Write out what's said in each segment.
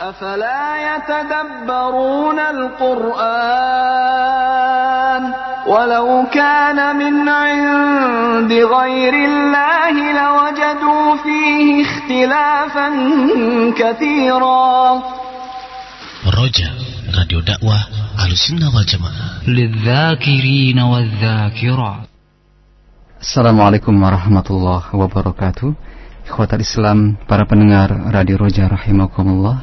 أفلا يتدبرون القرآن ولو كان من عند غير الله لوجدوا فيه اختلافا كثيرا Roja, Radio Dakwah Ahlussunnah wal Jamaah. للذاكرين والذاكرات Assalamualaikum warahmatullahi wabarakatuh Ikhwatal Islam, para pendengar Radio Roja rahimakumullah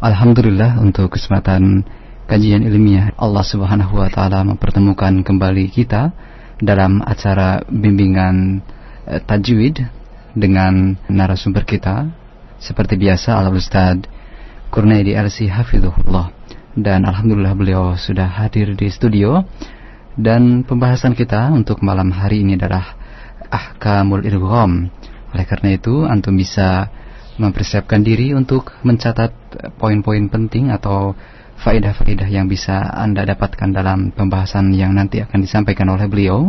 Alhamdulillah untuk kesempatan kajian ilmiah Allah subhanahu wa ta'ala mempertemukan kembali kita Dalam acara bimbingan eh, tajwid dengan narasumber kita. Seperti biasa Al-Ustaz Kurnaidi LC Hafidhullah Dan Alhamdulillah beliau sudah hadir di studio. Dan pembahasan kita untuk malam hari ini adalah ahkamul idgham. Oleh karena itu, antum bisa mempersiapkan diri untuk mencatat poin-poin penting atau faedah-faedah yang bisa Anda dapatkan dalam pembahasan yang nanti akan disampaikan oleh beliau.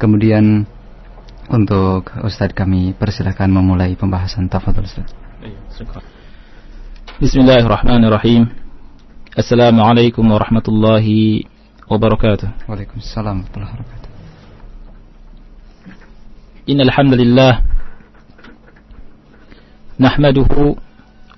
Kemudian untuk Ustadz kami persilahkan memulai pembahasan tafadhol Ustaz. Iya, Bismillahirrahmanirrahim. Assalamualaikum warahmatullahi wabarakatuh. Waalaikumsalam warahmatullahi wabarakatuh. Innal hamdalillah nahmaduhu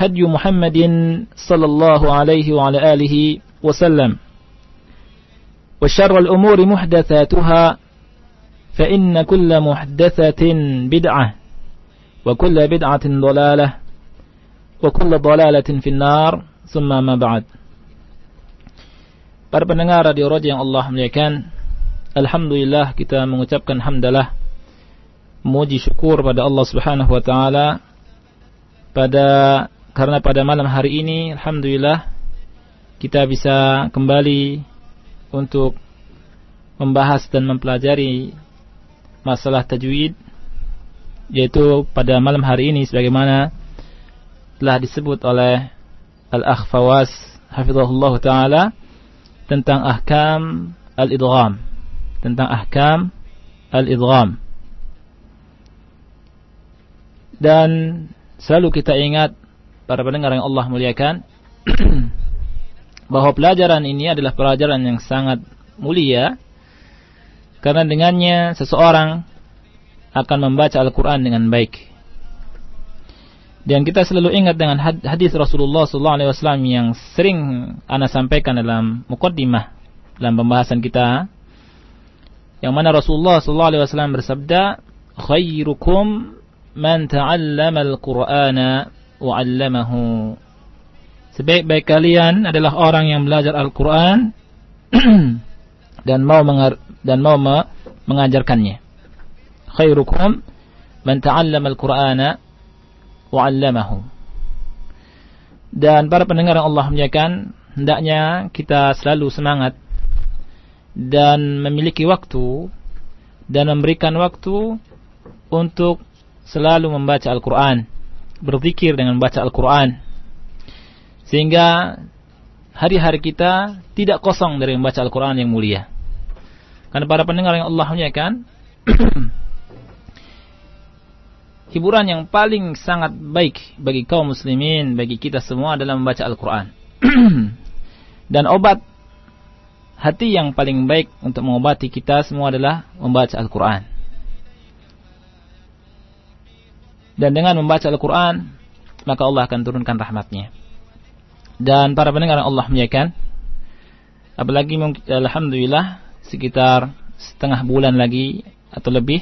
هدي محمد صلى الله عليه وعلى آله وسلم وشر الأمور محدثاتها فإن كل محدثة بدعة وكل بدعة ضلالة وكل ضلالة في النار ثم ما بعد Para pendengar Radio Roja yang Allah muliakan, Alhamdulillah kita mengucapkan hamdalah memuji syukur pada Allah Subhanahu wa taala pada karena pada malam hari ini alhamdulillah kita bisa kembali untuk membahas dan mempelajari masalah tajwid yaitu pada malam hari ini sebagaimana telah disebut oleh Al-Akh Fawas hafizahullah taala tentang ahkam al-idgham. Tentang ahkam al-idgham. Dan selalu kita ingat para pendengar yang Allah muliakan bahwa pelajaran ini adalah pelajaran yang sangat mulia karena dengannya seseorang akan membaca Al-Quran dengan baik. Dan kita selalu ingat dengan hadis Rasulullah SAW yang sering ana sampaikan dalam mukaddimah dalam pembahasan kita yang mana Rasulullah SAW bersabda khairukum man ta'allama al-Qur'ana wa 'allamahu sebaik-baik kalian adalah orang yang belajar Al-Qur'an dan mau dan mau mengajarkannya. Khairukum man ta'allama al-Qur'ana wa'allamahu. Dan para pendengar yang Allah muliakan, hendaknya kita selalu semangat dan memiliki waktu dan memberikan waktu untuk selalu membaca Al-Quran, berzikir dengan membaca Al-Quran. Sehingga hari-hari kita tidak kosong dari membaca Al-Quran yang mulia. Karena para pendengar yang Allah muliakan, hiburan yang paling sangat baik bagi kaum muslimin, bagi kita semua adalah membaca Al-Quran. Dan obat hati yang paling baik untuk mengobati kita semua adalah membaca Al-Quran. Dan dengan membaca Al-Quran, maka Allah akan turunkan rahmatnya. Dan para pendengar yang Allah muliakan, apalagi Alhamdulillah, sekitar setengah bulan lagi atau lebih,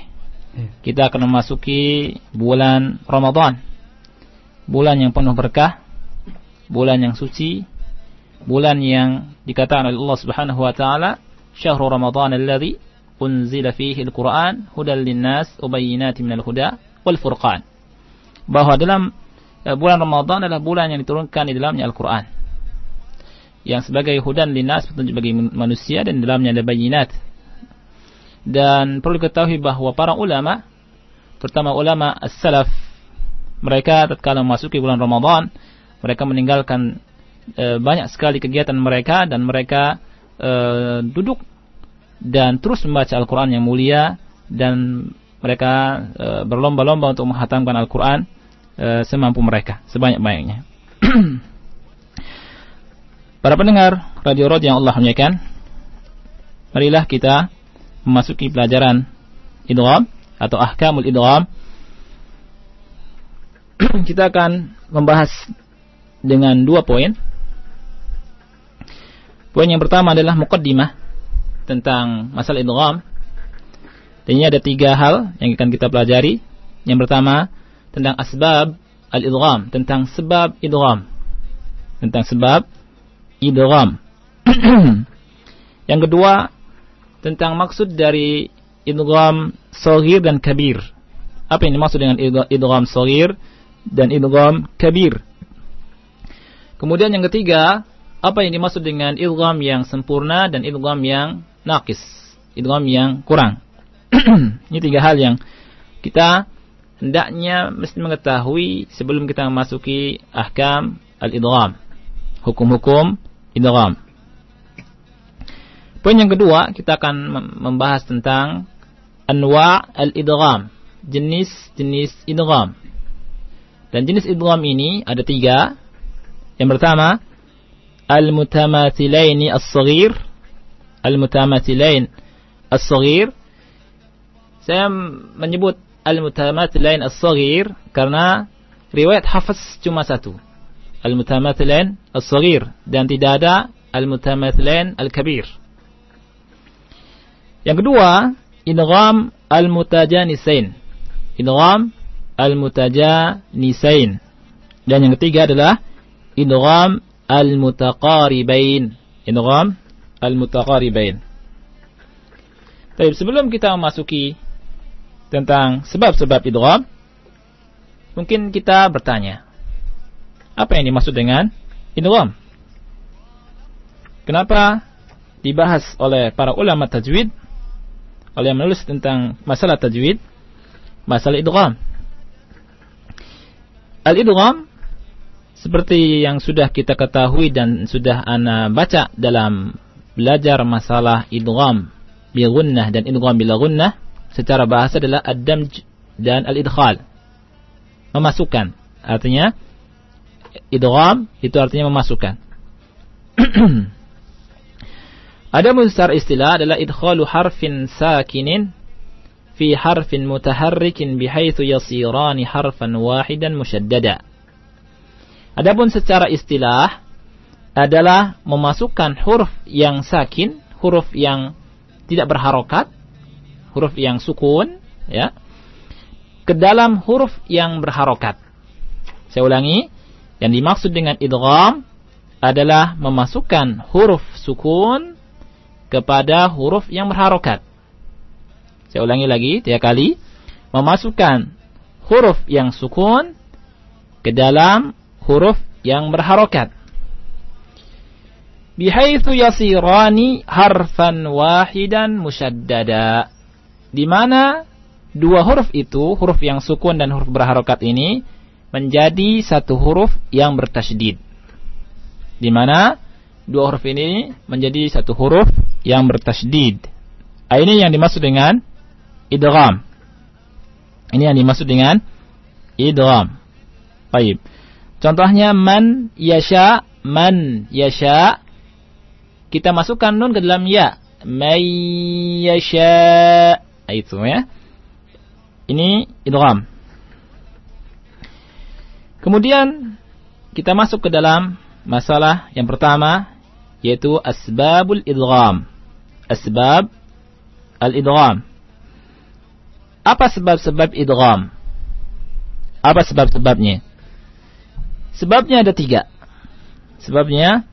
ya. kita akan memasuki bulan Ramadan. Bulan yang penuh berkah, bulan yang suci, bulan yang dikatakan oleh Allah Subhanahu wa taala, "Syahrul Ramadan alladhi unzila fihi al-Qur'an hudan lin-nas wa bayyinatin minal huda wal furqan." Bahwa dalam eh, bulan Ramadan adalah bulan yang diturunkan di dalamnya Al-Qur'an. Yang sebagai hudan linas petunjuk bagi manusia dan di dalamnya ada bayinat. Dan perlu diketahui bahwa para ulama terutama ulama as-salaf mereka tatkala memasuki bulan Ramadan mereka meninggalkan e, banyak sekali kegiatan mereka dan mereka e, duduk dan terus membaca Al-Quran yang mulia dan mereka e, berlomba-lomba untuk menghatamkan Al-Quran e, semampu mereka sebanyak-banyaknya. Para pendengar Radio Rod yang Allah muliakan, marilah kita memasuki pelajaran idgham atau ahkamul idgham. kita akan membahas dengan dua poin. Poin yang pertama adalah muqaddimah tentang masalah idgham. Dan ini ada tiga hal yang akan kita pelajari. Yang pertama tentang asbab al-idgham, tentang sebab idgham. Tentang sebab idgham. yang kedua tentang maksud dari idgham saghir dan kabir. Apa yang dimaksud dengan idgham saghir dan idgham kabir? Kemudian yang ketiga, apa yang dimaksud dengan idgham yang sempurna dan idgham yang nakis, idgham yang kurang. Ini tiga hal yang kita hendaknya mesti mengetahui sebelum kita memasuki ahkam al-idgham. Hukum-hukum idgham. Poin yang kedua, kita akan membahas tentang anwa al-idgham, jenis-jenis idgham. Dan jenis idgham ini ada tiga. Yang pertama, al-mutamathilaini as-saghir al-mutamathilain as-saghir saya menyebut al-mutamathilain as-saghir karena riwayat Hafiz cuma satu al-mutamathilain as-saghir dan tidak ada al-mutamathilain al-kabir yang kedua idgham al-mutajanisain idgham al-mutajanisain dan yang ketiga adalah idgham al-mutaqaribain. Idgham al-mutaqaribain. Tapi sebelum kita memasuki tentang sebab-sebab idgham, mungkin kita bertanya, apa yang dimaksud dengan idgham? Kenapa dibahas oleh para ulama tajwid, oleh yang menulis tentang masalah tajwid, masalah idgham? Al-idgham seperti yang sudah kita ketahui dan sudah ana baca dalam belajar masalah idgham bi dan idgham bila gunnah secara bahasa adalah ad-damj dan al-idkhal. Memasukkan. Artinya idgham itu artinya memasukkan. Ada secara istilah adalah idkhalu harfin sakinin fi harfin mutaharrikin bihaitsu yasirani harfan wahidan musyaddada. Adapun secara istilah adalah memasukkan huruf yang sakin, huruf yang tidak berharokat, huruf yang sukun, ya, ke dalam huruf yang berharokat. Saya ulangi, yang dimaksud dengan idgham adalah memasukkan huruf sukun kepada huruf yang berharokat. Saya ulangi lagi tiga kali, memasukkan huruf yang sukun ke dalam huruf yang berharokat. Bihaithu yasirani harfan wahidan musyaddada. Di mana dua huruf itu, huruf yang sukun dan huruf berharokat ini menjadi satu huruf yang bertasydid. Di mana dua huruf ini menjadi satu huruf yang bertasydid. Ah, ini yang dimaksud dengan idgham. Ini yang dimaksud dengan idgham. Baik. Contohnya man yasha, man yasha. Kita masukkan nun ke dalam ya. Man yasha. Itu ya. Ini idgham. Kemudian kita masuk ke dalam masalah yang pertama yaitu asbabul idgham. Asbab al-idgham. Apa sebab-sebab idgham? Apa sebab-sebabnya? Sebabnya ada tiga. Sebabnya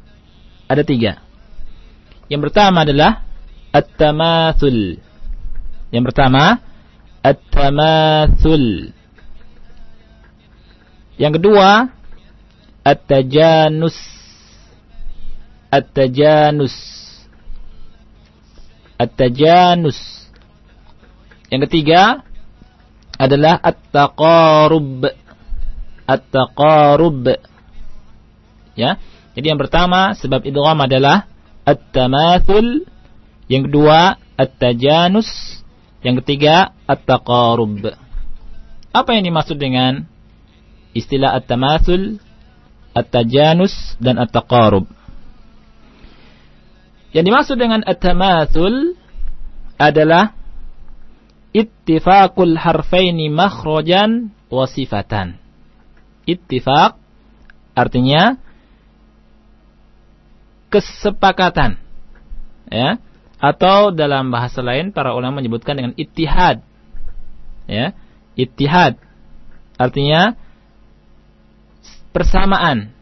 ada tiga. Yang pertama adalah at-tamathul. Yang pertama at-tamathul. Yang kedua at-tajanus. At-tajanus. At-tajanus. Yang ketiga adalah at-taqarub. At-taqarub. Ya. Jadi yang pertama sebab idgham adalah at-tamathul. Yang kedua at-tajanus. Yang ketiga at-taqarub. Apa yang dimaksud dengan istilah at-tamathul, at-tajanus dan at-taqarub? Yang dimaksud dengan at-tamathul adalah ittifaqul harfaini makhrajan wa sifatan. Ittifaq artinya kesepakatan. Ya. Atau dalam bahasa lain para ulama menyebutkan dengan ittihad. Ya. Ittihad artinya persamaan.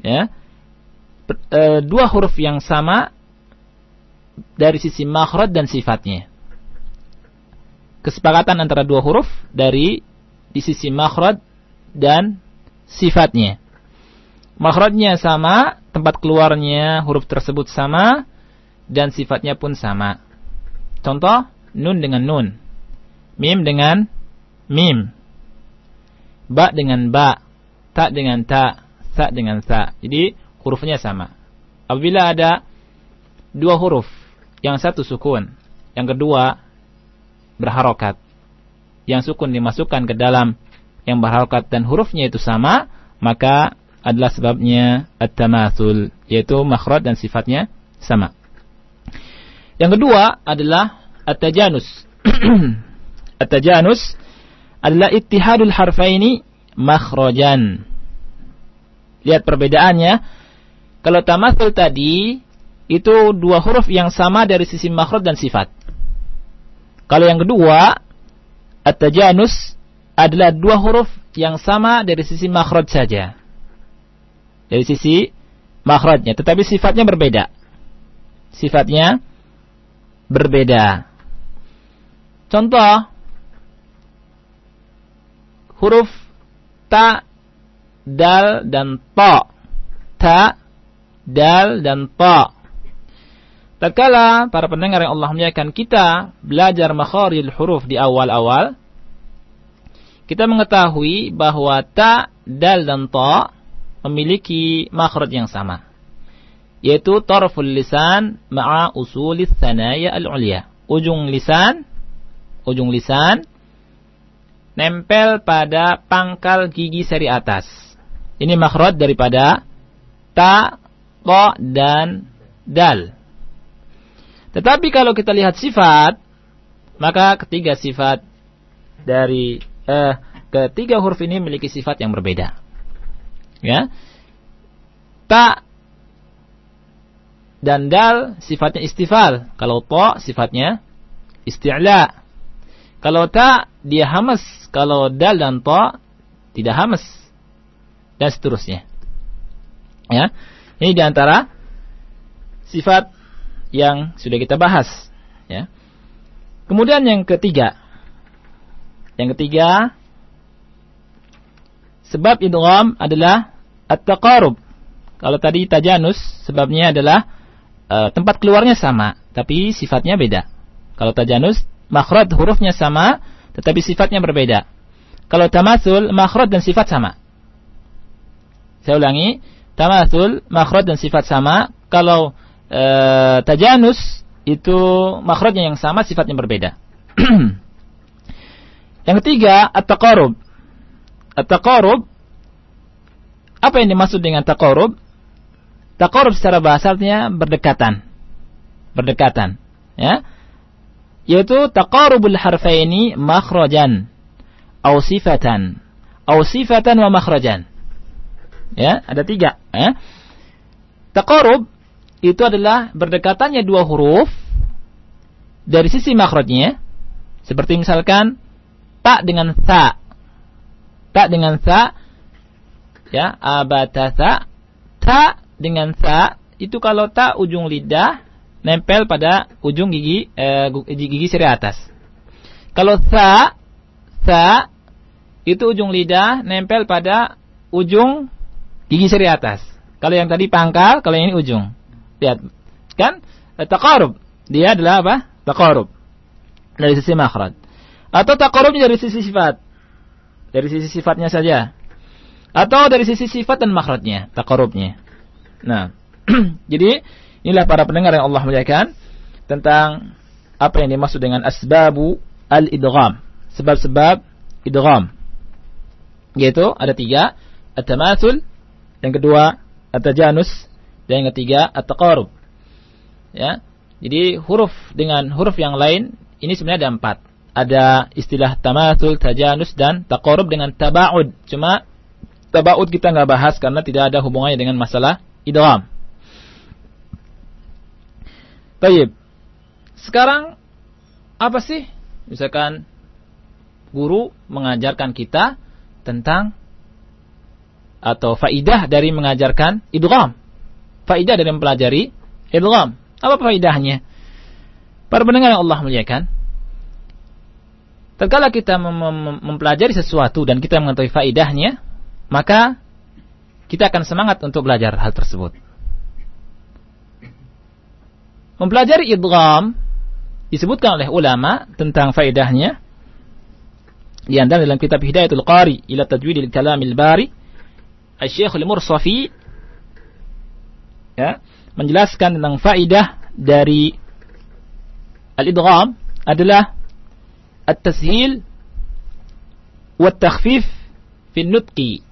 Ya e, dua huruf yang sama dari sisi makhraj dan sifatnya. Kesepakatan antara dua huruf dari di sisi makhraj dan sifatnya. Makhrajnya sama, tempat keluarnya huruf tersebut sama dan sifatnya pun sama. Contoh nun dengan nun, mim dengan mim, ba dengan ba, ta dengan ta, sa dengan sa. Jadi hurufnya sama. Apabila ada dua huruf, yang satu sukun, yang kedua berharokat, yang sukun dimasukkan ke dalam yang berharokat dan hurufnya itu sama, maka adalah sebabnya at-tamathul, yaitu makhraj dan sifatnya sama. Yang kedua adalah at-tajanus. at-tajanus adalah ittihadul harfaini makhrajan. Lihat perbedaannya kalau tamathul tadi itu dua huruf yang sama dari sisi makhraj dan sifat. Kalau yang kedua, at-tajanus adalah dua huruf yang sama dari sisi makhraj saja. Dari sisi makhrajnya, tetapi sifatnya berbeda. Sifatnya berbeda. Contoh huruf ta, dal dan ta. Ta dal dan ta. Tatkala para pendengar yang Allah muliakan kita belajar makharil huruf di awal-awal, kita mengetahui bahwa ta, dal dan ta memiliki makhraj yang sama, yaitu tarful lisan ma'a usulis thanaya al-ulya. Ujung lisan, ujung lisan nempel pada pangkal gigi seri atas. Ini makhraj daripada ta, to dan dal. Tetapi kalau kita lihat sifat, maka ketiga sifat dari eh, ketiga huruf ini memiliki sifat yang berbeda. Ya. Ta dan dal sifatnya istifal. Kalau to sifatnya isti'la. Kalau ta dia hamas, kalau dal dan to tidak hamas. Dan seterusnya. Ya. Ini di antara sifat yang sudah kita bahas. Ya. Kemudian yang ketiga. Yang ketiga, sebab idgham adalah at-taqarub. Kalau tadi tajanus, sebabnya adalah e, tempat keluarnya sama, tapi sifatnya beda. Kalau tajanus, makhraj hurufnya sama, tetapi sifatnya berbeda. Kalau tamasul, makhraj dan sifat sama. Saya ulangi, tamasul makhraj dan sifat sama. Kalau e, tajanus itu makhrajnya yang sama, sifatnya berbeda. yang ketiga, at-taqarrub. At-taqarrub apa yang dimaksud dengan taqarrub? Taqarrub secara bahasa artinya berdekatan. Berdekatan, ya. Yaitu taqarrubul harfaini makhrajan au sifatan au sifatan wa makhrajan. Ya, ada tiga. Ya. Taqarub itu adalah berdekatannya dua huruf dari sisi makhrajnya. Seperti misalkan tak dengan sa. Tak dengan sa. Ya, abatasa. Ta dengan sa itu kalau tak ujung lidah nempel pada ujung gigi eh, gigi seri atas. Kalau sa sa itu ujung lidah nempel pada ujung gigi seri atas. Kalau yang tadi pangkal, kalau yang ini ujung. Lihat, kan? Taqarub. Dia adalah apa? Taqarub. Dari sisi makhraj. Atau taqarubnya dari sisi sifat. Dari sisi sifatnya saja. Atau dari sisi sifat dan makhrajnya, taqarubnya. Nah, jadi inilah para pendengar yang Allah muliakan tentang apa yang dimaksud dengan asbabu al-idgham. Sebab-sebab idgham. Yaitu ada tiga at-tamathul yang kedua at-tajanus dan yang ketiga at-taqarub ya jadi huruf dengan huruf yang lain ini sebenarnya ada empat. Ada istilah tamathul tajanus dan taqarub dengan tabaud. Cuma tabaud kita nggak bahas karena tidak ada hubungannya dengan masalah idgham Baik. Sekarang apa sih misalkan guru mengajarkan kita tentang atau faidah dari mengajarkan idgham. Faidah dari mempelajari idgham. Apa faidahnya? Para pendengar yang Allah muliakan, tatkala kita mem mem mempelajari sesuatu dan kita mengetahui faidahnya, maka kita akan semangat untuk belajar hal tersebut. Mempelajari idgham disebutkan oleh ulama tentang faidahnya di antara dalam kitab Hidayatul Qari ila Tajwidil Kalamil Bari Asy-Syaikh Al-Mursafi ya menjelaskan tentang faidah dari al-idgham adalah at-tashil wa takhfif fi nutqi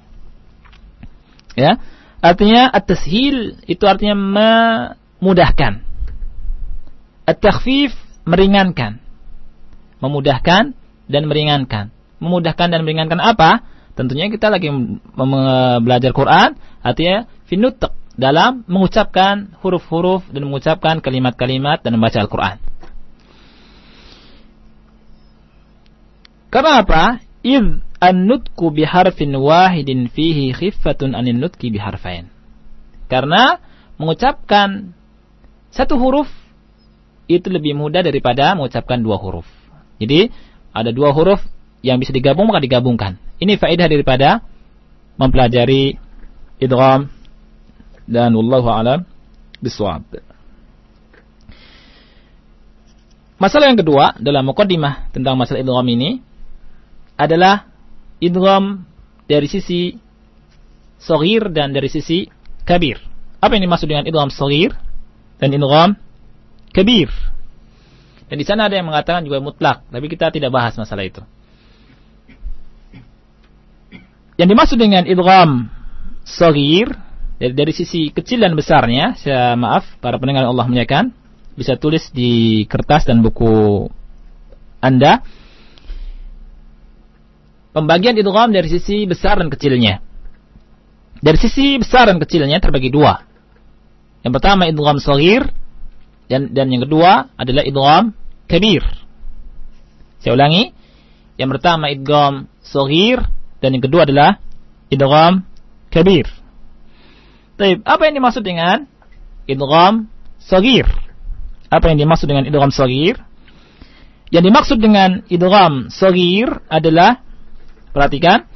ya artinya at-tashil itu artinya memudahkan at-takhfif meringankan memudahkan dan meringankan memudahkan dan meringankan apa? Tentunya kita lagi belajar Quran, artinya finut dalam mengucapkan huruf-huruf dan mengucapkan kalimat-kalimat dan membaca Al-Quran. Karena apa? Iz an-nutku biharfin wahidin fihi khiffatun anin nutki biharfain. Karena mengucapkan satu huruf itu lebih mudah daripada mengucapkan dua huruf. Jadi ada dua huruf yang bisa digabung maka digabungkan. Ini faedah daripada mempelajari idgham dan wallahu alam bisawab. Masalah yang kedua dalam mukaddimah tentang masalah idgham ini adalah idgham dari sisi sogir dan dari sisi kabir. Apa yang dimaksud dengan idgham sogir dan idgham kabir? Dan di sana ada yang mengatakan juga mutlak, tapi kita tidak bahas masalah itu. Yang dimaksud dengan idgham sagir dari, dari sisi kecil dan besarnya, saya maaf para pendengar Allah muliakan, bisa tulis di kertas dan buku Anda. Pembagian idgham dari sisi besar dan kecilnya. Dari sisi besar dan kecilnya terbagi dua. Yang pertama idgham sagir dan dan yang kedua adalah idgham kabir. Saya ulangi. Yang pertama idgham sagir dan yang kedua adalah idgham kabir. Taib, apa yang dimaksud dengan idgham sagir? Apa yang dimaksud dengan idgham sagir? Yang dimaksud dengan idgham sagir adalah perhatikan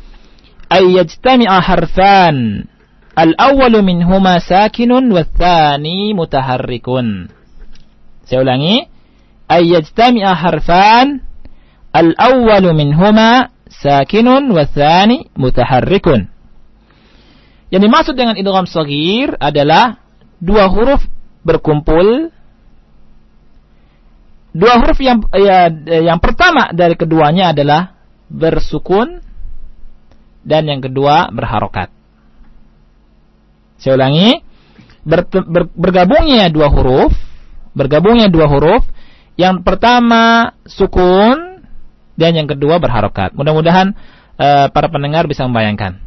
ayyajtami'a harfan al-awwalu minhuma sakinun wa tsani mutaharrikun. Saya ulangi ayyajtami'a harfan al-awwalu minhuma sakinun wa thani mutaharrikun. Yang dimaksud dengan idgham saghir adalah dua huruf berkumpul. Dua huruf yang ya, yang pertama dari keduanya adalah bersukun dan yang kedua berharokat. Saya ulangi, ber, ber, bergabungnya dua huruf, bergabungnya dua huruf, yang pertama sukun dan yang kedua berharokat. Mudah-mudahan uh, para pendengar bisa membayangkan.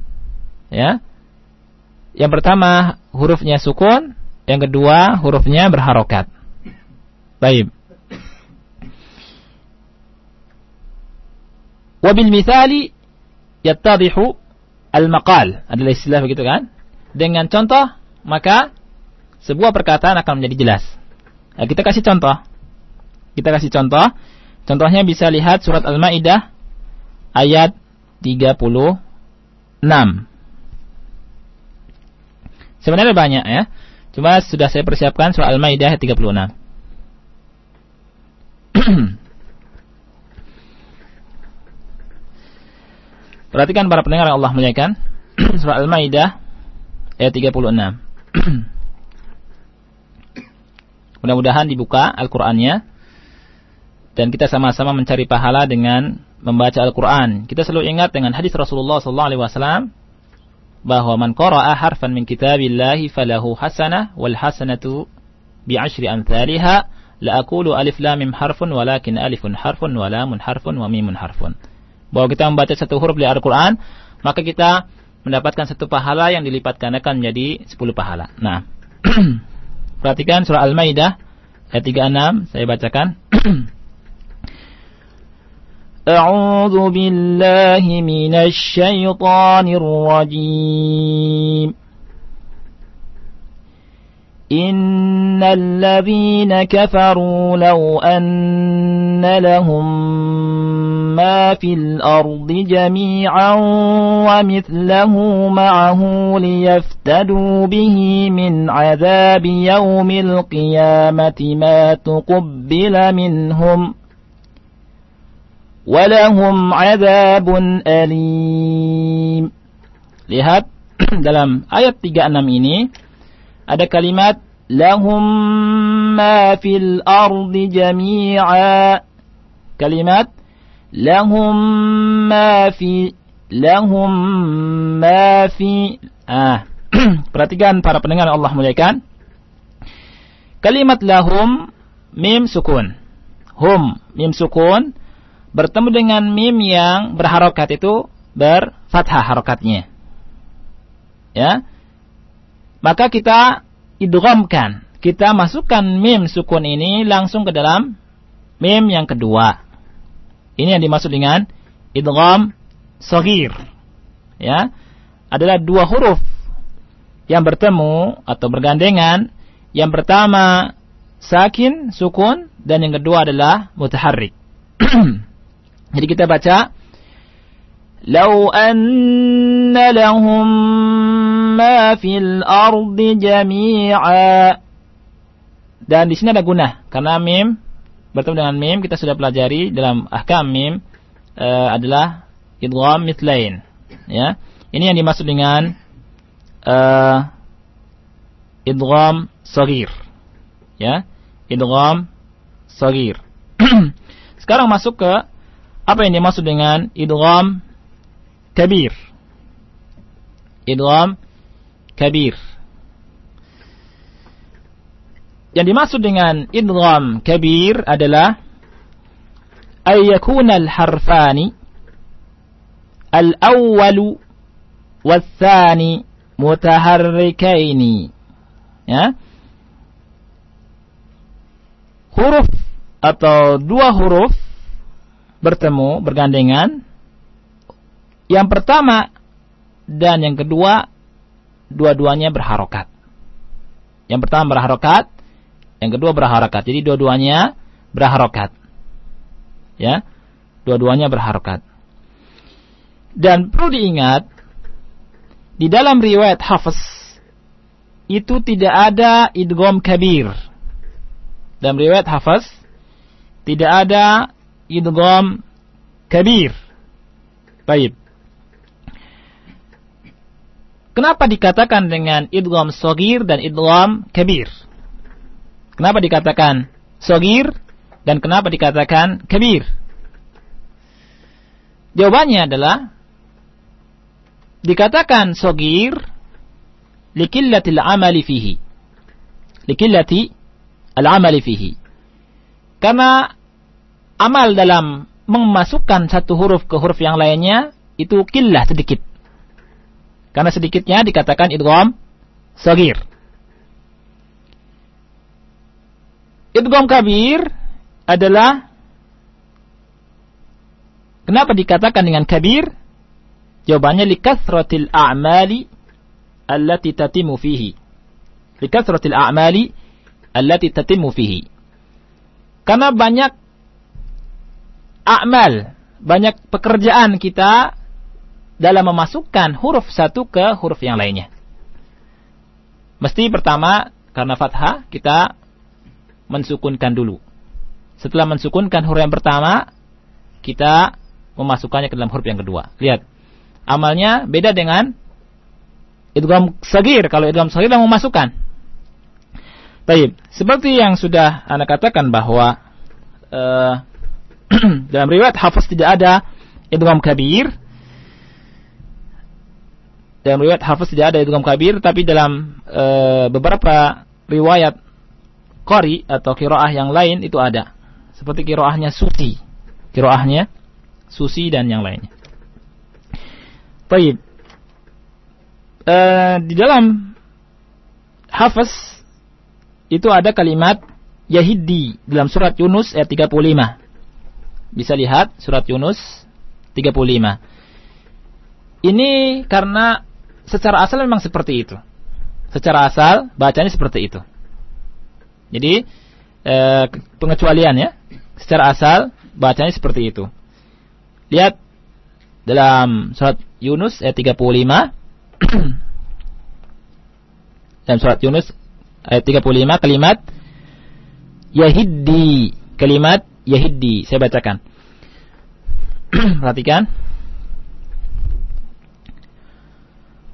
Ya. Yang pertama hurufnya sukun, yang kedua hurufnya berharokat. Baik. Wabil misali yattadihu al-maqal. Adalah istilah begitu kan? Dengan contoh, maka sebuah perkataan akan menjadi jelas. Nah, kita kasih contoh. Kita kasih contoh. Contohnya bisa lihat surat Al-Maidah ayat 36. Sebenarnya banyak ya. Cuma sudah saya persiapkan soal Al-Maidah 36. Perhatikan para pendengar yang Allah muliakan. Surah Al-Maidah ayat 36. Mudah-mudahan dibuka Al-Qur'annya dan kita sama-sama mencari pahala dengan membaca Al-Qur'an. Kita selalu ingat dengan hadis Rasulullah sallallahu alaihi wasallam bahwa man qara'a harfan min kitabillahi falahu hasanah wal hasanatu bi ashri amthaliha la aqulu alif lam mim harfun walakin alifun harfun wa lamun harfun wa mimun harfun bahwa kita membaca satu huruf dari Al-Qur'an maka kita mendapatkan satu pahala yang dilipat gandakan menjadi 10 pahala. Nah, perhatikan surah Al-Maidah ayat 36 saya bacakan أعوذ بالله من الشيطان الرجيم إن الذين كفروا لو أن لهم ما في الأرض جميعا ومثله معه ليفتدوا به من عذاب يوم القيامة ما تقبل منهم ولهم عذاب أليم. lihat dalam ayat 36 ini ada kalimat lahum ma fil ardi jami'a. Kalimat lahum ma fi lahum ma fi ah perhatikan para pendengar Allah muliakan kalimat lahum mim sukun hum mim sukun bertemu dengan mim yang berharokat itu berfathah harokatnya. Ya. Maka kita idghamkan. Kita masukkan mim sukun ini langsung ke dalam mim yang kedua. Ini yang dimaksud dengan idgham sahir. Ya. Adalah dua huruf yang bertemu atau bergandengan. Yang pertama sakin, sukun, dan yang kedua adalah mutaharrik. Jadi kita baca Lau anna lahum ma fil ardi jami'a dan di sini ada guna karena mim bertemu dengan mim kita sudah pelajari dalam ahkam mim uh, adalah idgham mitlain ya ini yang dimaksud dengan uh, idgham sagir ya idgham sagir sekarang masuk ke apa yang dimaksud dengan idgham kabir? Idgham kabir. Yang dimaksud dengan idgham kabir adalah ayyakuna al-harfani al-awwalu mutaharrikaini. Ya. Huruf atau dua huruf bertemu, bergandengan. Yang pertama dan yang kedua, dua-duanya berharokat. Yang pertama berharokat, yang kedua berharokat. Jadi dua-duanya berharokat. Ya, dua-duanya berharokat. Dan perlu diingat, di dalam riwayat Hafiz itu tidak ada idgom kabir. Dalam riwayat Hafiz tidak ada idgham kabir. Baik. kenapa dikatakan dengan idgham sogir dan idgham kabir? Kenapa dikatakan sogir dan kenapa dikatakan kabir? Jawabannya adalah dikatakan sogir likillatil amali fihi. Likillati al-amali fihi. Karena amal dalam memasukkan satu huruf ke huruf yang lainnya itu killah sedikit. Karena sedikitnya dikatakan idgham sagir. Idgham kabir adalah kenapa dikatakan dengan kabir? Jawabannya likathratil a'mali allati tatimu fihi. Likathratil a'mali allati tatimu fihi. Karena banyak amal, banyak pekerjaan kita dalam memasukkan huruf satu ke huruf yang lainnya. Mesti pertama karena fathah kita mensukunkan dulu. Setelah mensukunkan huruf yang pertama, kita memasukkannya ke dalam huruf yang kedua. Lihat, amalnya beda dengan idgham sagir. Kalau idgham sagir kita memasukkan. Baik, seperti yang sudah anda katakan bahwa uh, dalam riwayat Hafiz tidak ada idgham kabir, dalam riwayat Hafiz tidak ada idgham kabir tapi dalam e, beberapa riwayat qari atau kiroah yang lain itu ada. Seperti kiroahnya Susi. Kiroahnya Susi dan yang lainnya. Baik e, di dalam Hafiz itu ada kalimat Yahidi dalam surat Yunus ayat 35 bisa lihat surat Yunus 35 ini karena secara asal memang seperti itu. Secara asal bacanya seperti itu. Jadi e, pengecualian ya. Secara asal bacanya seperti itu. Lihat dalam surat Yunus ayat 35 dalam surat Yunus ayat 35 kalimat Yahidi kalimat Yahidi saya bacakan. Perhatikan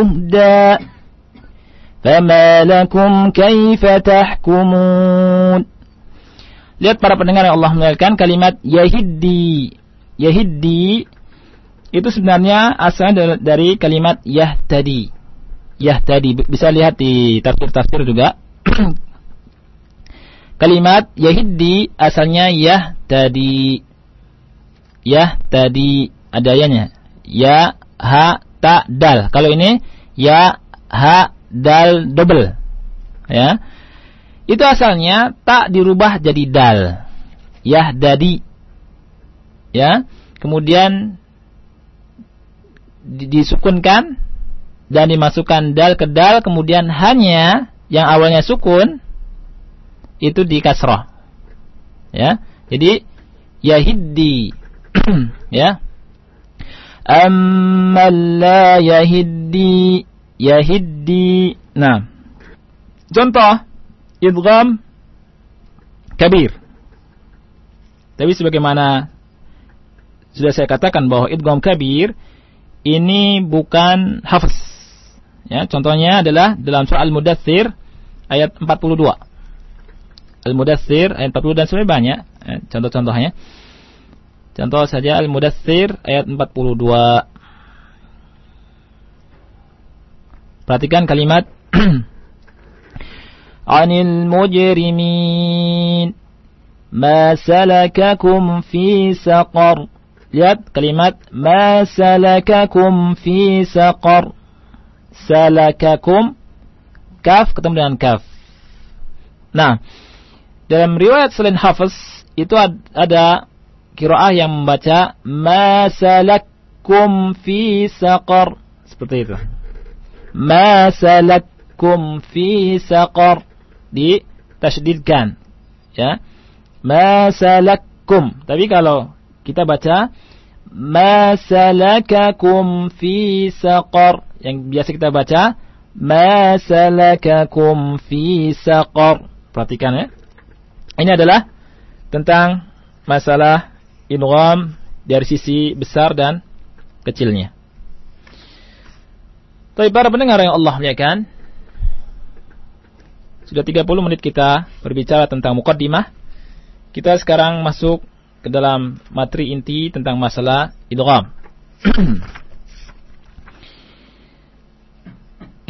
يهدى فما لكم كيف تحكمون Lihat para pendengar yang Allah muliakan kalimat Yahidi. Yahidi itu sebenarnya asalnya dari kalimat Yahtadi. Yahtadi bisa lihat di tafsir-tafsir juga. kalimat Yahidi asalnya Yahtadi. Yahtadi ada yanya. Ya, ha, ta, dal. Kalau ini ya, ha, dal double. Ya. Itu asalnya tak dirubah jadi dal. Ya, dadi. Ya. Kemudian disukunkan dan dimasukkan dal ke dal kemudian hanya yang awalnya sukun itu di kasrah. Ya. Jadi yahiddi ya amman la yahiddi yahiddi nah contoh idgham kabir. Tapi sebagaimana sudah saya katakan bahwa idgham kabir ini bukan hafaz. Ya contohnya adalah dalam surah al-mudaththir ayat 42 al-mudaththir ayat 40 dan sebenarnya banyak ya, contoh-contohnya Contoh saja Al-Mudathir ayat 42. Perhatikan kalimat Anil mujrimin ma salakakum fi saqar. Lihat kalimat ma salakakum fi saqar. Salakakum kaf ketemu dengan kaf. Nah, dalam riwayat selain Hafiz itu ada kiroah yang membaca masalakum fi saqar seperti itu Ma salakkum fi saqar. Di tasydidkan. Ya. Ma salakkum. Tapi kalau kita baca Ma salakakum fi saqar. Yang biasa kita baca Ma salakakum fi saqar. Perhatikan ya. Ini adalah tentang masalah idgham dari sisi besar dan kecilnya. Tapi para pendengar yang Allah muliakan, sudah 30 menit kita berbicara tentang mukaddimah. Kita sekarang masuk ke dalam materi inti tentang masalah idgham.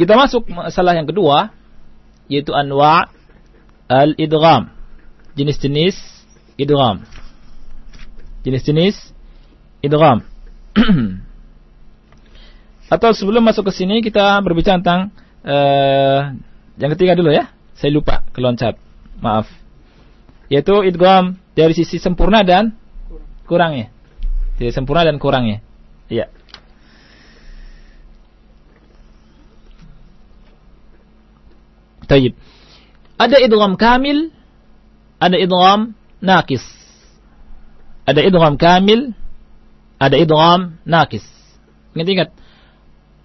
kita masuk masalah yang kedua yaitu anwa' al-idgham. Jenis-jenis idgham. Jenis-jenis idgham. Atau sebelum masuk ke sini kita berbicara tentang uh, yang ketiga dulu ya. Saya lupa keloncat. Maaf. Yaitu idgham dari sisi sempurna dan kurangnya. Jadi sempurna dan kurangnya. Iya. Tayyib. Ada idgham kamil, ada idgham naqis. Ada idgham kamil, ada idgham naqis. Ingat-ingat,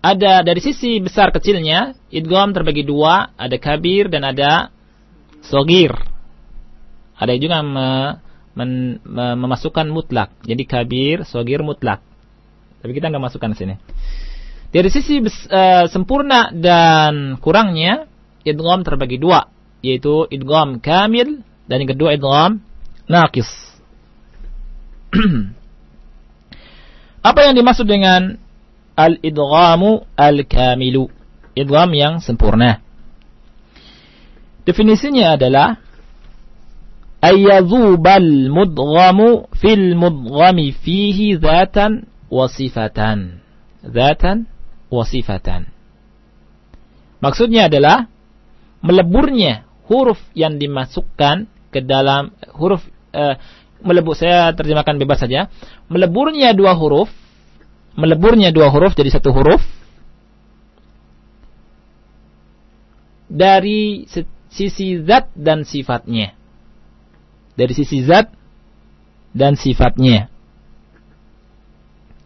ada dari sisi besar kecilnya, idgham terbagi dua, ada kabir dan ada sogir. Ada juga me, men, me, memasukkan mutlak. Jadi kabir, sogir, mutlak. Tapi kita nggak masukkan sini. Dari sisi uh, sempurna dan kurangnya, idgham terbagi dua, yaitu idgham kamil dan yang kedua idgham naqis. Apa yang dimaksud dengan al-idghamu al-kamilu. Idgham yang sempurna. Definisinya adalah ayyadhubal mudghamu fil mudghami fihi dzatan wa sifatan. Dzatan wa sifatan. Maksudnya adalah meleburnya huruf yang dimasukkan ke dalam huruf uh, melebur saya terjemahkan bebas saja meleburnya dua huruf meleburnya dua huruf jadi satu huruf dari sisi zat dan sifatnya. Dari sisi zat dan sifatnya.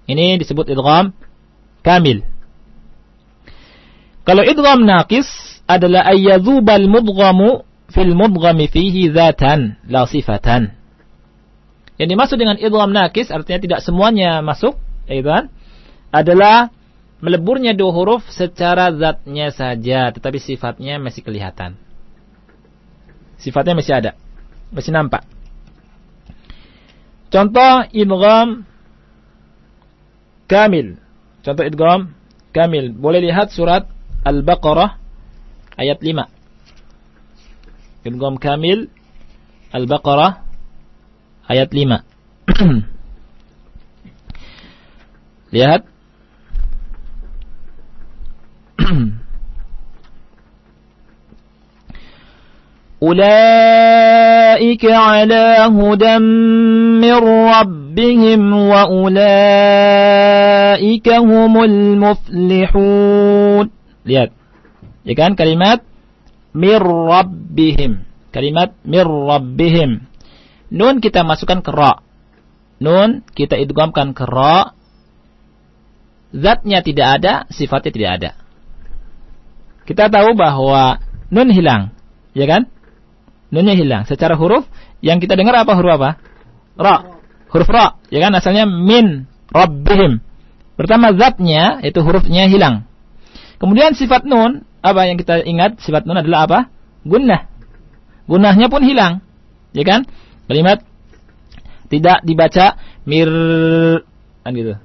Ini disebut idgham kamil. Kalau idgham naqis adalah ayyadhubal mudghamu fil mudghami fihi zatan la sifatan. Yang dimaksud dengan idgham naqis artinya tidak semuanya masuk, ya adalah meleburnya dua huruf secara zatnya saja, tetapi sifatnya masih kelihatan. Sifatnya masih ada, masih nampak. Contoh idgham kamil. Contoh idgham kamil. Boleh lihat surat Al-Baqarah ayat 5. Idgham kamil Al-Baqarah ayat 5. lihat أولئك على هدى من ربهم وأولئك هم المفلحون lihat ya kan kalimat mir rabbihim kalimat mir rabbihim nun kita masukkan ke ra nun kita idghamkan ke ra zatnya tidak ada sifatnya tidak ada kita tahu bahwa nun hilang ya kan nunnya hilang. Secara huruf yang kita dengar apa huruf apa? Ra. Huruf ra, ya kan asalnya min rabbihim. Pertama zatnya itu hurufnya hilang. Kemudian sifat nun, apa yang kita ingat sifat nun adalah apa? Gunnah. Gunnahnya pun hilang. Ya kan? Kalimat tidak dibaca mir kan gitu.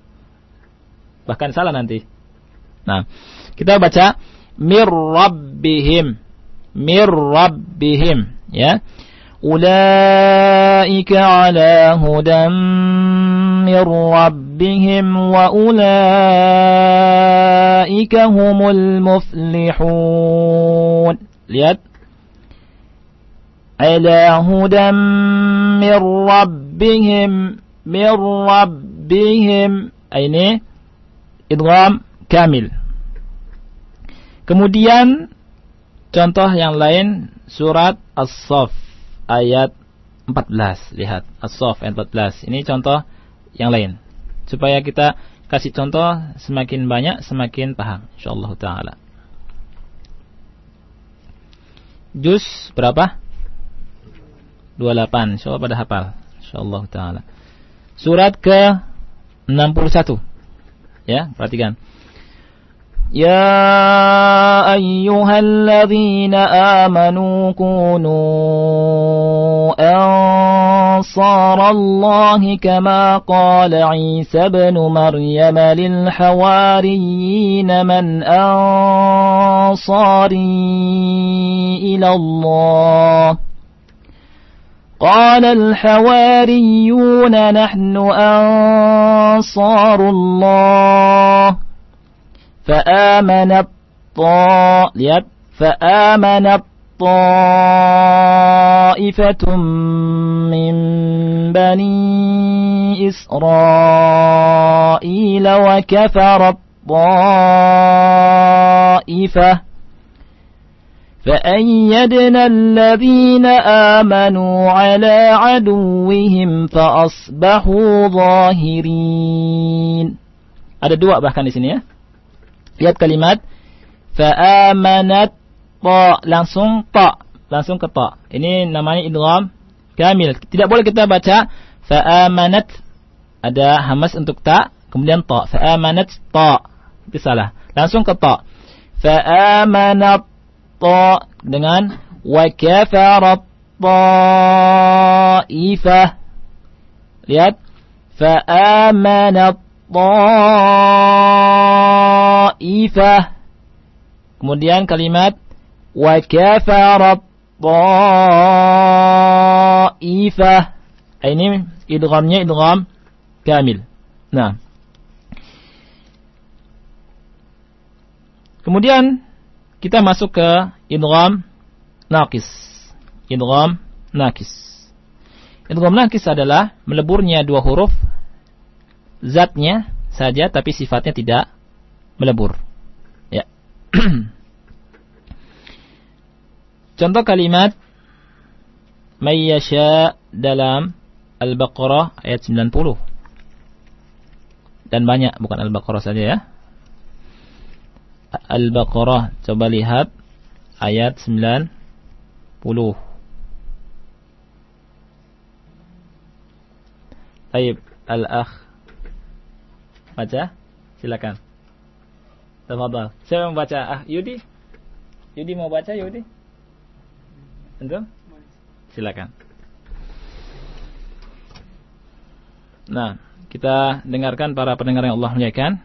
Bahkan salah nanti. Nah, kita baca mir rabbihim. Mir rabbihim, ya. Ulaika ala hudan mir rabbihim wa ulaika humul muflihun. Lihat على هدى من ربهم من ربهم ini idgham kamil Kemudian contoh yang lain surat As-Saff ayat 14. Lihat As-Saff ayat 14. Ini contoh yang lain. Supaya kita kasih contoh semakin banyak semakin paham insyaallah taala. Juz berapa? 28. Coba pada hafal. Insyaallah taala. Surat ke 61. Ya, perhatikan. يا أيها الذين آمنوا كونوا أنصار الله كما قال عيسى بن مريم للحواريين من أنصاري إلى الله قال الحواريون نحن أنصار الله. فآمن الطائفة فآمن الطائفة من بني إسرائيل وكفر الطائفة. فأيدنا الذين آمنوا على عدوهم فأصبحوا ظاهرين Ada dua bahkan di sini ya. Lihat kalimat fa'amanat ta langsung ta langsung ke ta. Ini namanya idgham kamil. Tidak boleh kita baca fa'amanat ada hamas untuk ta kemudian ta fa'amanat ta. Itu salah. Langsung ke ta. Fa'amanat ta dengan wa kafarat ta'ifah. Lihat fa'amanat ta'ifah. Kemudian kalimat wa kafarat ta'ifah. Ini idghamnya idgham kamil. Nah. Kemudian kita masuk ke idgham naqis. Idgham naqis. Idgham naqis adalah meleburnya dua huruf zatnya saja tapi sifatnya tidak melebur. Ya. Contoh kalimat mayyasha dalam Al-Baqarah ayat 90. Dan banyak bukan Al-Baqarah saja ya. Al-Baqarah coba lihat ayat 90. Baik, al-akh Baca? Silakan. Tafadhal. Siapa yang membaca? Ah, Yudi? Yudi mau baca, Yudi? Antum? Silakan. Nah, kita dengarkan para pendengar yang Allah muliakan.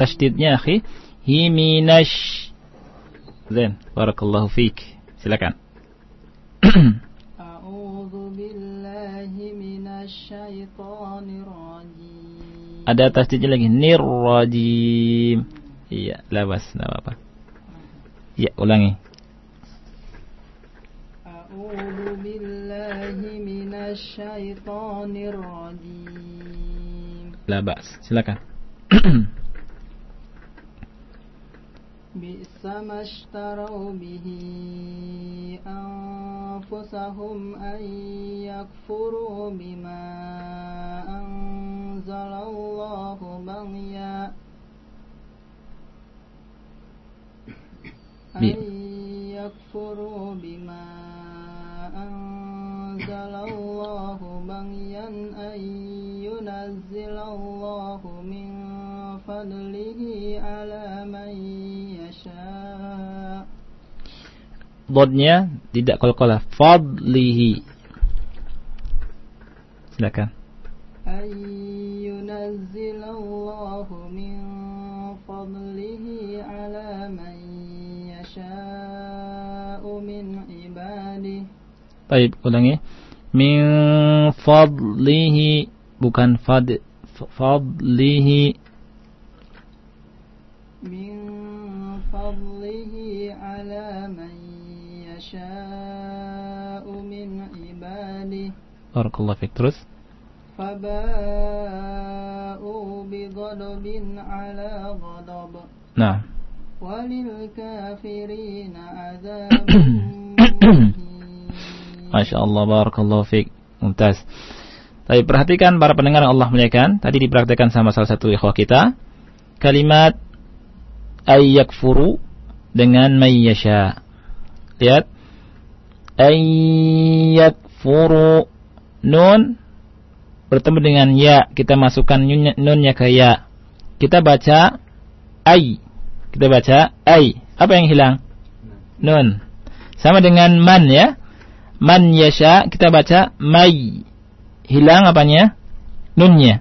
Tasdidnya, akhi. Himinash Zain, barakallahu fiik. Silakan. A'udzu billahi minasyaitonir rajim. Ada tasdidnya lagi nirrajim. Iya, labas, enggak apa-apa. Iya, ulangi. A'udzu billahi minasyaitonir rajim. Labas, silakan. بئس ما اشتروا به أنفسهم أن يكفروا بما أنزل الله بغيا أن يكفروا بما أنزل الله بغيا أن ينزل الله من فضله على من Dodnya tidak qalqalah. Fadlihi. Silakan. Ayyunazzilallahu min fadlihi ala man yasha'u min ibadihi. Baik, ulangi. Min fadlihi bukan fad fadlihi. Min fadlihi ala man يشاء من عباده عباده Barakallahu fiik. Terus فباءوا بغضب على غضب Nah وللكافرين عذاب مهين Masya Allah, Barakallahu fiik. Mumtaz. Tapi perhatikan para pendengar yang Allah muliakan. Tadi dipraktekkan sama salah satu ikhwah kita. Kalimat ayyakfuru dengan mayyasha. Lihat. Ayyakfuru. Nun bertemu dengan ya. Kita masukkan nunnya, nunnya ke ya. Kita baca ay. Kita baca ay. Apa yang hilang? Nun. Sama dengan man ya man yasha kita baca may hilang apanya nunnya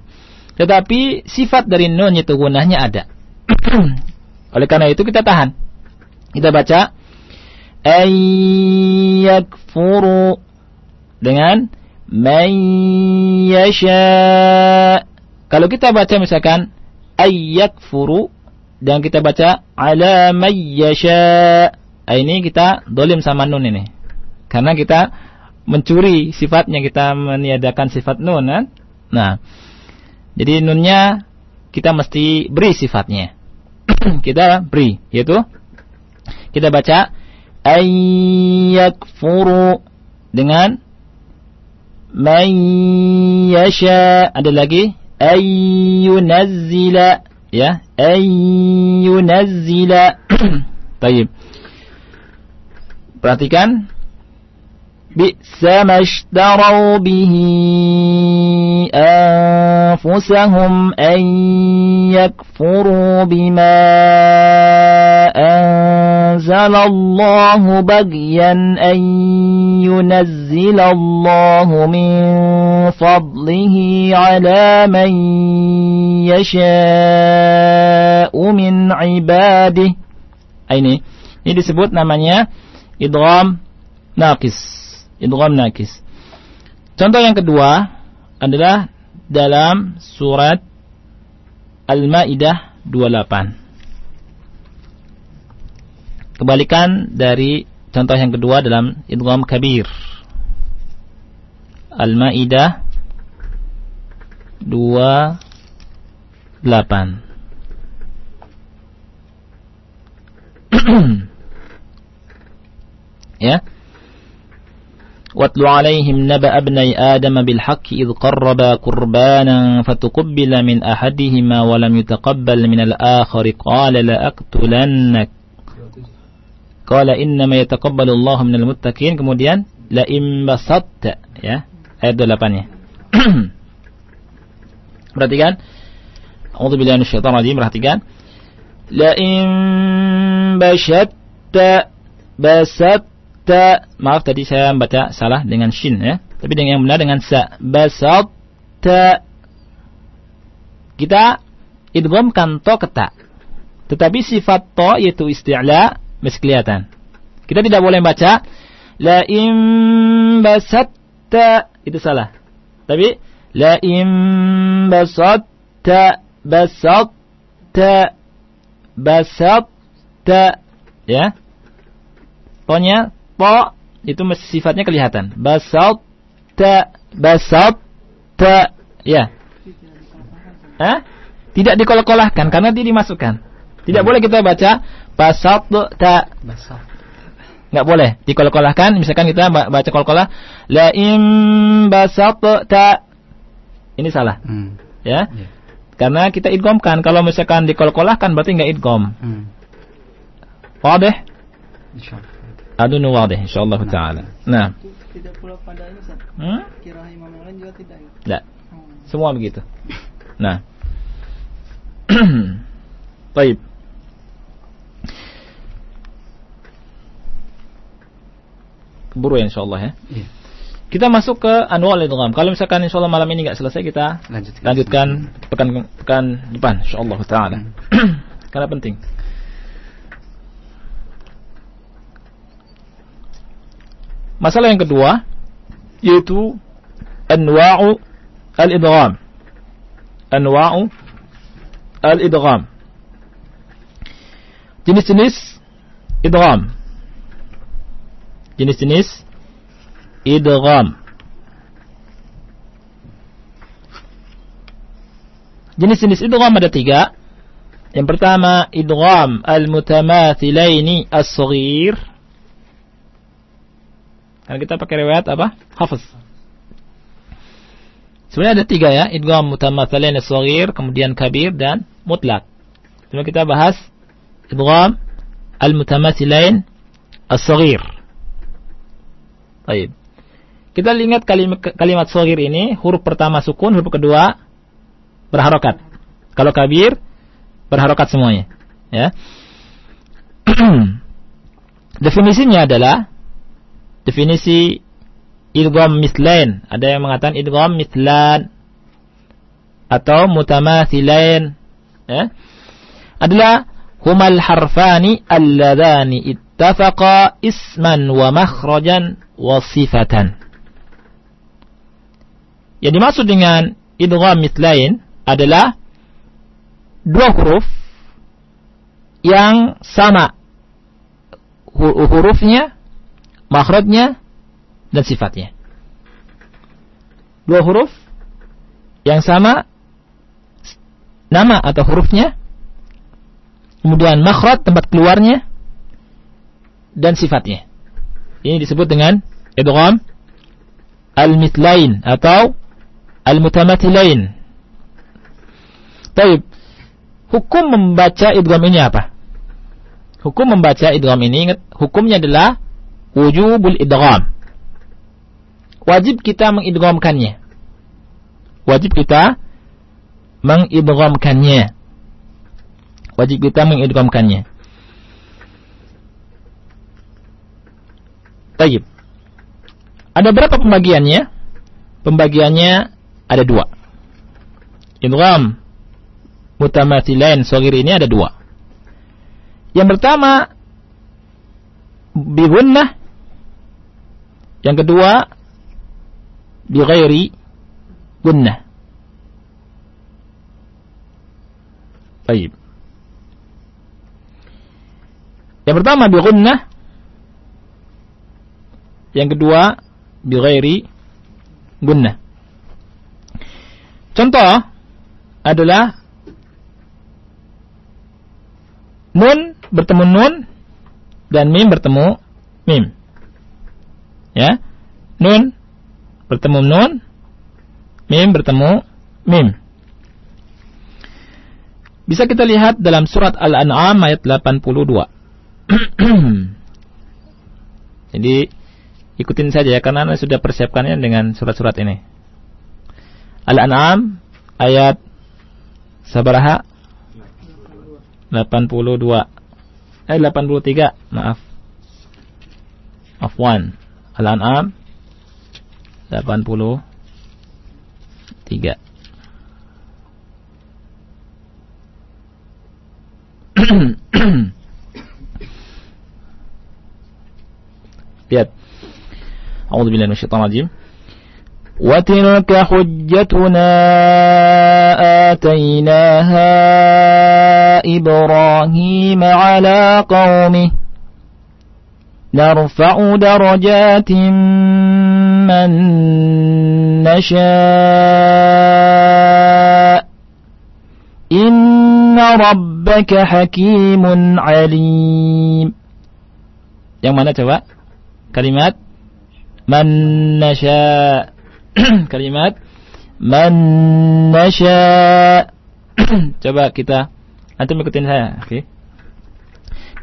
tetapi sifat dari nun itu gunanya ada oleh karena itu kita tahan. Kita baca. Ayyakfuru dengan may yasha. Kalau kita baca misalkan ayyakfuru dan kita baca ala may yasha. Ini kita dolim sama nun ini. Karena kita mencuri sifatnya, kita meniadakan sifat nun kan? Nah, jadi nunnya kita mesti beri sifatnya. kita beri, yaitu kita baca ayyakfuru dengan man ada lagi ayyunazzila ya ayyunazzila Baik. Perhatikan بئس ما اشتروا به أنفسهم أن يكفروا بما أنزل الله بغيا أن ينزل الله من فضله على من يشاء من عباده. ini ini disebut namanya idgham naqis. Idgham nakis. Contoh yang kedua adalah dalam surat Al-Maidah 28. Kebalikan dari contoh yang kedua dalam idgham kabir. Al-Maidah 28. ya واتل عليهم نبأ ابني آدم بالحق إذ قربا قربانا فتقبل من أحدهما ولم يتقبل من الآخر. قال لأقتلنك. قال إنما يتقبل الله من المتقين. kemudian la imbasatta ya ayat 8 nya perhatikan A'udzubillahi minasyaitonir rajim perhatikan la imbasatta basat maaf tadi saya baca salah dengan shin ya. Tapi dengan yang benar dengan sa. Basat ta kita idghamkan to keta tetapi sifat to yaitu isti'la masih kelihatan. Kita tidak boleh baca la im basatta itu salah. Tapi la im basatta basatta basatta ya. Tonya po itu sifatnya kelihatan. Basat ta basat ta ya. Hah? Tidak dikolkolahkan karena dia dimasukkan. Tidak boleh kita baca basat ta basat. Enggak boleh dikolkolahkan. Misalkan kita baca kolkolah la im basat ta ini salah. Hmm. Ya. Yeah. Karena kita idgomkan. Kalau misalkan dikolkolahkan berarti enggak idgom. Hmm. Wadah? Insyaallah. Adun wadih insyaallah nah, taala. Nah. Tidak pula pada ini Hmm? Kira imam lain juga tidak. Tidak. Hmm. Semua begitu. Nah. Baik. Keburu ya insyaallah ya. Iya. Kita masuk ke anwal idgham. Kalau misalkan insyaallah malam ini nggak selesai kita lanjutkan, lanjutkan pekan pekan depan insyaallah taala. Hmm. Karena penting. Masalah yang kedua yaitu anwa'u al-idgham. Anwa'u al-idgham. Jenis-jenis idgham. Jenis-jenis idgham. Jenis-jenis idgham ada tiga. Yang pertama idgham al-mutamathilaini as-saghir karena kita pakai riwayat apa? Hafiz. Sebenarnya ada tiga ya, idgham mutamathilain as-saghir, kemudian kabir dan mutlak. Cuma kita bahas idgham al-mutamathilain as-saghir. Baik. Kita lihat kalimat kalimat saghir ini, huruf pertama sukun, huruf kedua berharokat. Kalau kabir berharokat semuanya. Ya. Definisinya adalah definisi idgham mislain. Ada yang mengatakan idgham mislan atau mutamathilain. Ya. Adalah humal harfani alladhani ittafaqa isman wa makhrajan wa sifatan. Yang dimaksud dengan idgham mislain adalah dua huruf yang sama hurufnya, makhrajnya dan sifatnya. Dua huruf yang sama nama atau hurufnya, kemudian makhraj tempat keluarnya dan sifatnya. Ini disebut dengan idgham al-mitlain atau al-mutamathilain. Baik. Hukum membaca idgham ini apa? Hukum membaca idgham ini ingat hukumnya adalah wujubul idgham. Wajib kita mengidghamkannya. Wajib kita mengidghamkannya. Wajib kita mengidghamkannya. Baik. Ada berapa pembagiannya? Pembagiannya ada dua. Idgham mutamathilain sogir ini ada dua. Yang pertama gunnah. Yang kedua bi ghairi gunnah. Baik. Yang pertama bi gunnah. Yang kedua bi ghairi gunnah. Contoh adalah nun bertemu nun dan mim bertemu mim. Ya. Nun bertemu nun, mim bertemu mim. Bisa kita lihat dalam surat Al-An'am ayat 82. Jadi ikutin saja ya karena sudah persiapkannya dengan surat-surat ini. Al-An'am ayat sabaraha 82 eh 83 maaf Afwan Al-An'am 83 Lihat A'udzu billahi minasyaitonir rajim وتلك حجتنا آتيناها إبراهيم على قومه نرفع درجات من نشاء إن ربك حكيم عليم yang mana coba kalimat man nasya kalimat man nasya. Coba kita antum ikutin saya, oke? Okay?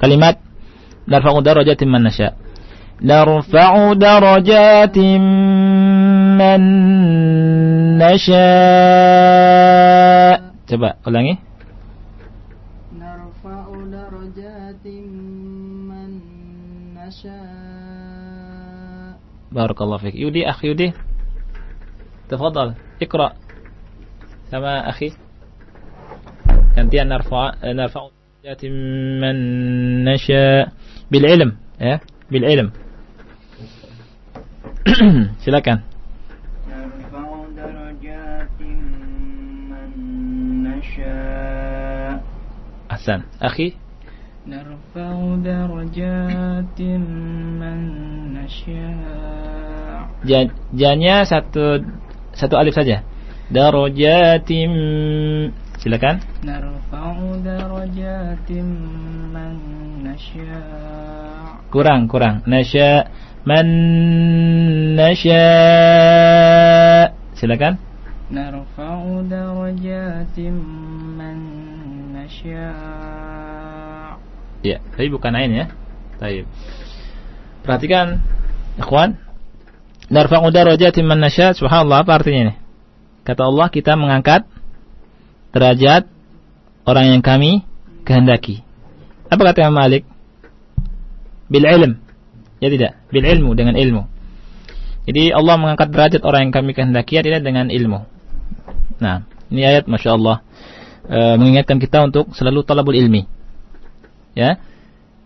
Kalimat نرفع درجات من نشاء. نرفع درجات من نشاء. تبا ulangi. نرفع درجات من نشاء. بارك الله فيك يودي أخ يودي تفضل اقرأ كما أخي gantian نرفع درجات من نشاء بالعلم ya بالعلم silakan نرفع درجات من نشاء أحسن أخي نرفع درجات من نشاء janya satu satu alif saja. Darajatim silakan. Kurang, kurang. Nasya man nasya. Silakan. Narfa'u darajatin man nasya' Ya, tapi bukan ain ya. Baik. Perhatikan, ikhwan. Narfa'u darajatin man nasya. Subhanallah, apa artinya ini? Kata Allah, kita mengangkat derajat orang yang kami kehendaki. Apa kata Imam Malik? Bil ilm. Ya tidak, bil ilmu dengan ilmu. Jadi Allah mengangkat derajat orang yang kami kehendaki ya tidak dengan ilmu. Nah, ini ayat Masya Allah e, mengingatkan kita untuk selalu talabul ilmi. Ya,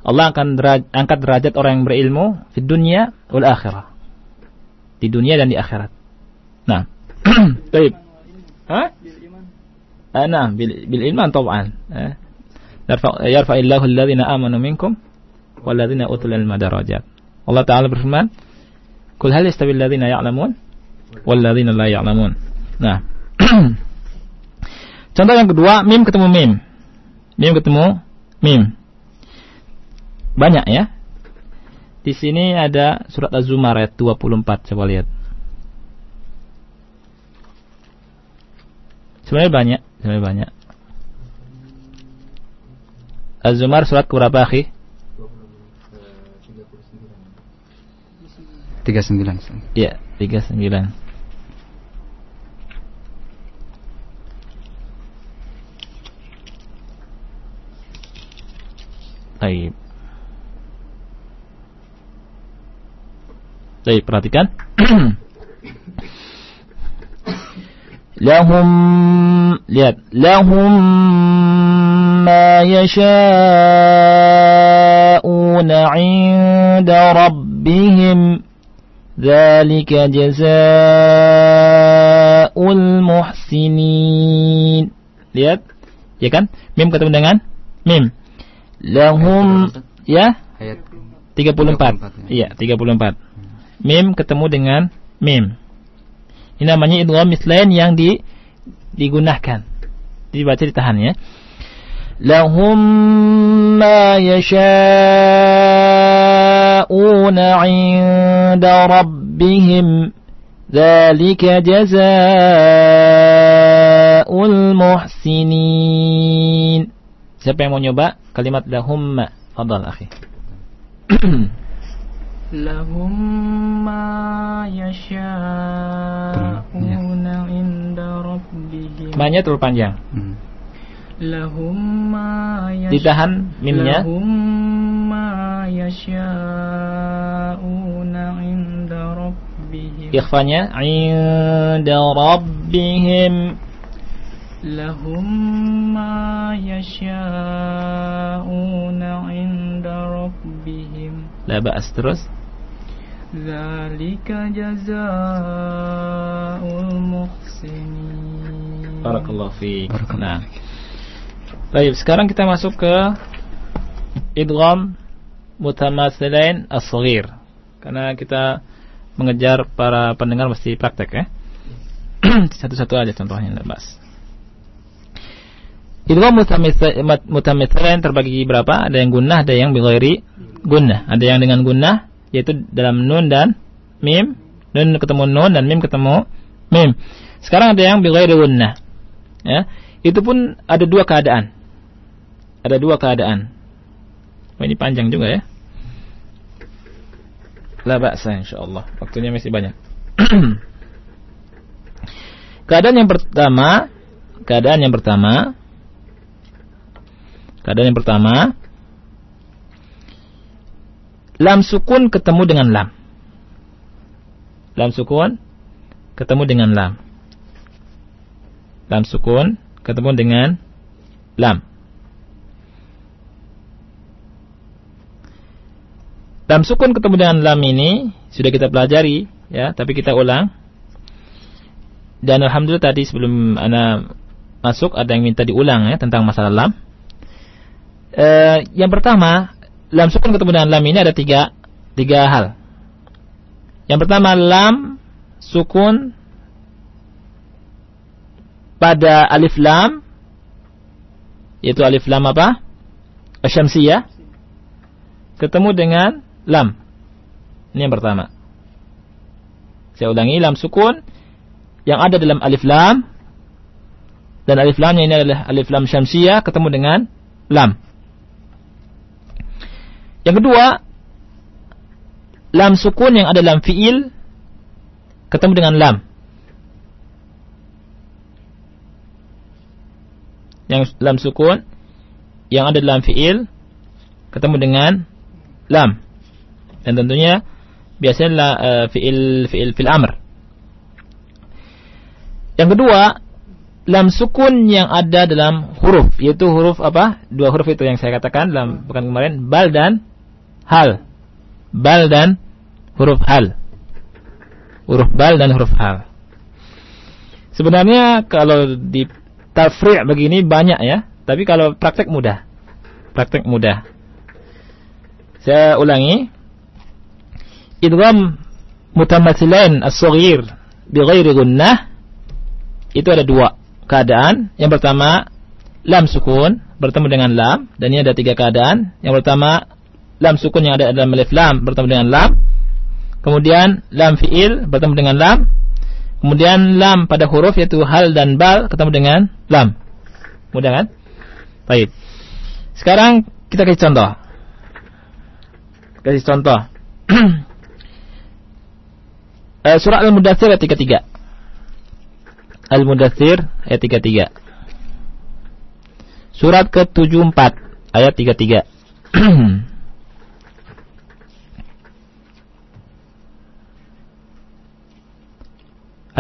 Allah akan deraj angkat derajat orang yang berilmu di dunia wal akhirah. Di dunia dan di akhirat. Nah, baik. Hah? Ah, nah, bil, bil iman tab'an. Eh. Yarfa'illahu alladhina amanu minkum walladhina utul ilma darajat. Allah Ta'ala berfirman, Kul hal yastawi alladhina ya'lamun walladhina la ya'lamun. Nah. Contoh yang kedua, mim ketemu mim. Mim ketemu mim. Banyak ya. Di sini ada surat Az-Zumar ayat 24, coba lihat. Sebenarnya banyak sebenarnya banyak. Az-Zumar surat berapa, akhi? 39. Iya, 39. Baik. Baik, perhatikan. lahum lihat lahum ma yasha'una 'inda rabbihim ذلك جزاء المحسنين lihat ya kan mim ketemu dengan mim lahum ya Ayat 34 iya 34 mim ketemu dengan mim ini namanya idgham mislain yang di digunakan dibaca ditahan ya lahum ma yasha'una 'inda rabbihim ذلك جزاء المحسنين Siapa yang mau nyoba kalimat lahum Fadal akhi lahum ma yasha'una inda rabbihim Banyak terlalu panjang Hmm. lahum ma Ditahan mimnya lahum ma yasha'una inda rabbihim Ikhfanya Inda rabbihim lahum ma yasha'una inda rabbihim La ba'as terus ذلك جزاء المحسنين Barakallahu fiik. Barakallahu Nah. Baik, sekarang kita masuk ke idgham mutamatsilain as-saghir. Karena kita mengejar para pendengar mesti praktek ya. Satu-satu aja contohnya enggak bahas. Idgham mutamatsilain terbagi berapa? Ada yang gunnah, ada yang bighairi gunnah. Ada yang dengan gunnah yaitu dalam nun dan mim. Nun ketemu nun dan mim ketemu mim. Sekarang ada yang gunnah. Ya. Itu pun ada dua keadaan. Ada dua keadaan. Oh, ini panjang juga ya. La ba'sa insyaallah. Waktunya masih banyak. keadaan yang pertama, keadaan yang pertama keadaan yang pertama lam sukun ketemu dengan lam. Lam sukun ketemu dengan lam. Lam sukun ketemu dengan lam. Lam sukun ketemu dengan lam ini sudah kita pelajari ya, tapi kita ulang. Dan alhamdulillah tadi sebelum ana masuk ada yang minta diulang ya tentang masalah lam. Eh, yang pertama, lam sukun ketemu dengan lam ini ada tiga tiga hal. Yang pertama lam sukun pada alif lam yaitu alif lam apa? Asyamsiyah ketemu dengan lam. Ini yang pertama. Saya ulangi lam sukun yang ada dalam alif lam dan alif lamnya ini adalah alif lam syamsiyah ketemu dengan lam. Yang kedua, lam sukun yang ada dalam fiil ketemu dengan lam. Yang lam sukun yang ada dalam fiil ketemu dengan lam. Dan tentunya biasanya uh, fiil fiil fil amr. Yang kedua, lam sukun yang ada dalam huruf yaitu huruf apa? Dua huruf itu yang saya katakan dalam pekan kemarin, bal dan hal. Bal dan huruf hal. Huruf bal dan huruf hal. Sebenarnya kalau di tafri' begini banyak ya, tapi kalau praktek mudah. Praktek mudah. Saya ulangi. Idgham mutamatsilain as-saghir bi ghairi gunnah itu ada dua keadaan. Yang pertama lam sukun bertemu dengan lam dan ini ada tiga keadaan. Yang pertama lam sukun yang ada dalam alif lam bertemu dengan lam. Kemudian lam fiil bertemu dengan lam. Kemudian lam pada huruf yaitu hal dan bal ketemu dengan lam. Mudah kan? Baik. Sekarang kita kasih contoh. Kasih contoh. uh, surah Al-Mudathir ayat 33. Al-Mudathir ayat 33. Surat ke-74 ayat 33.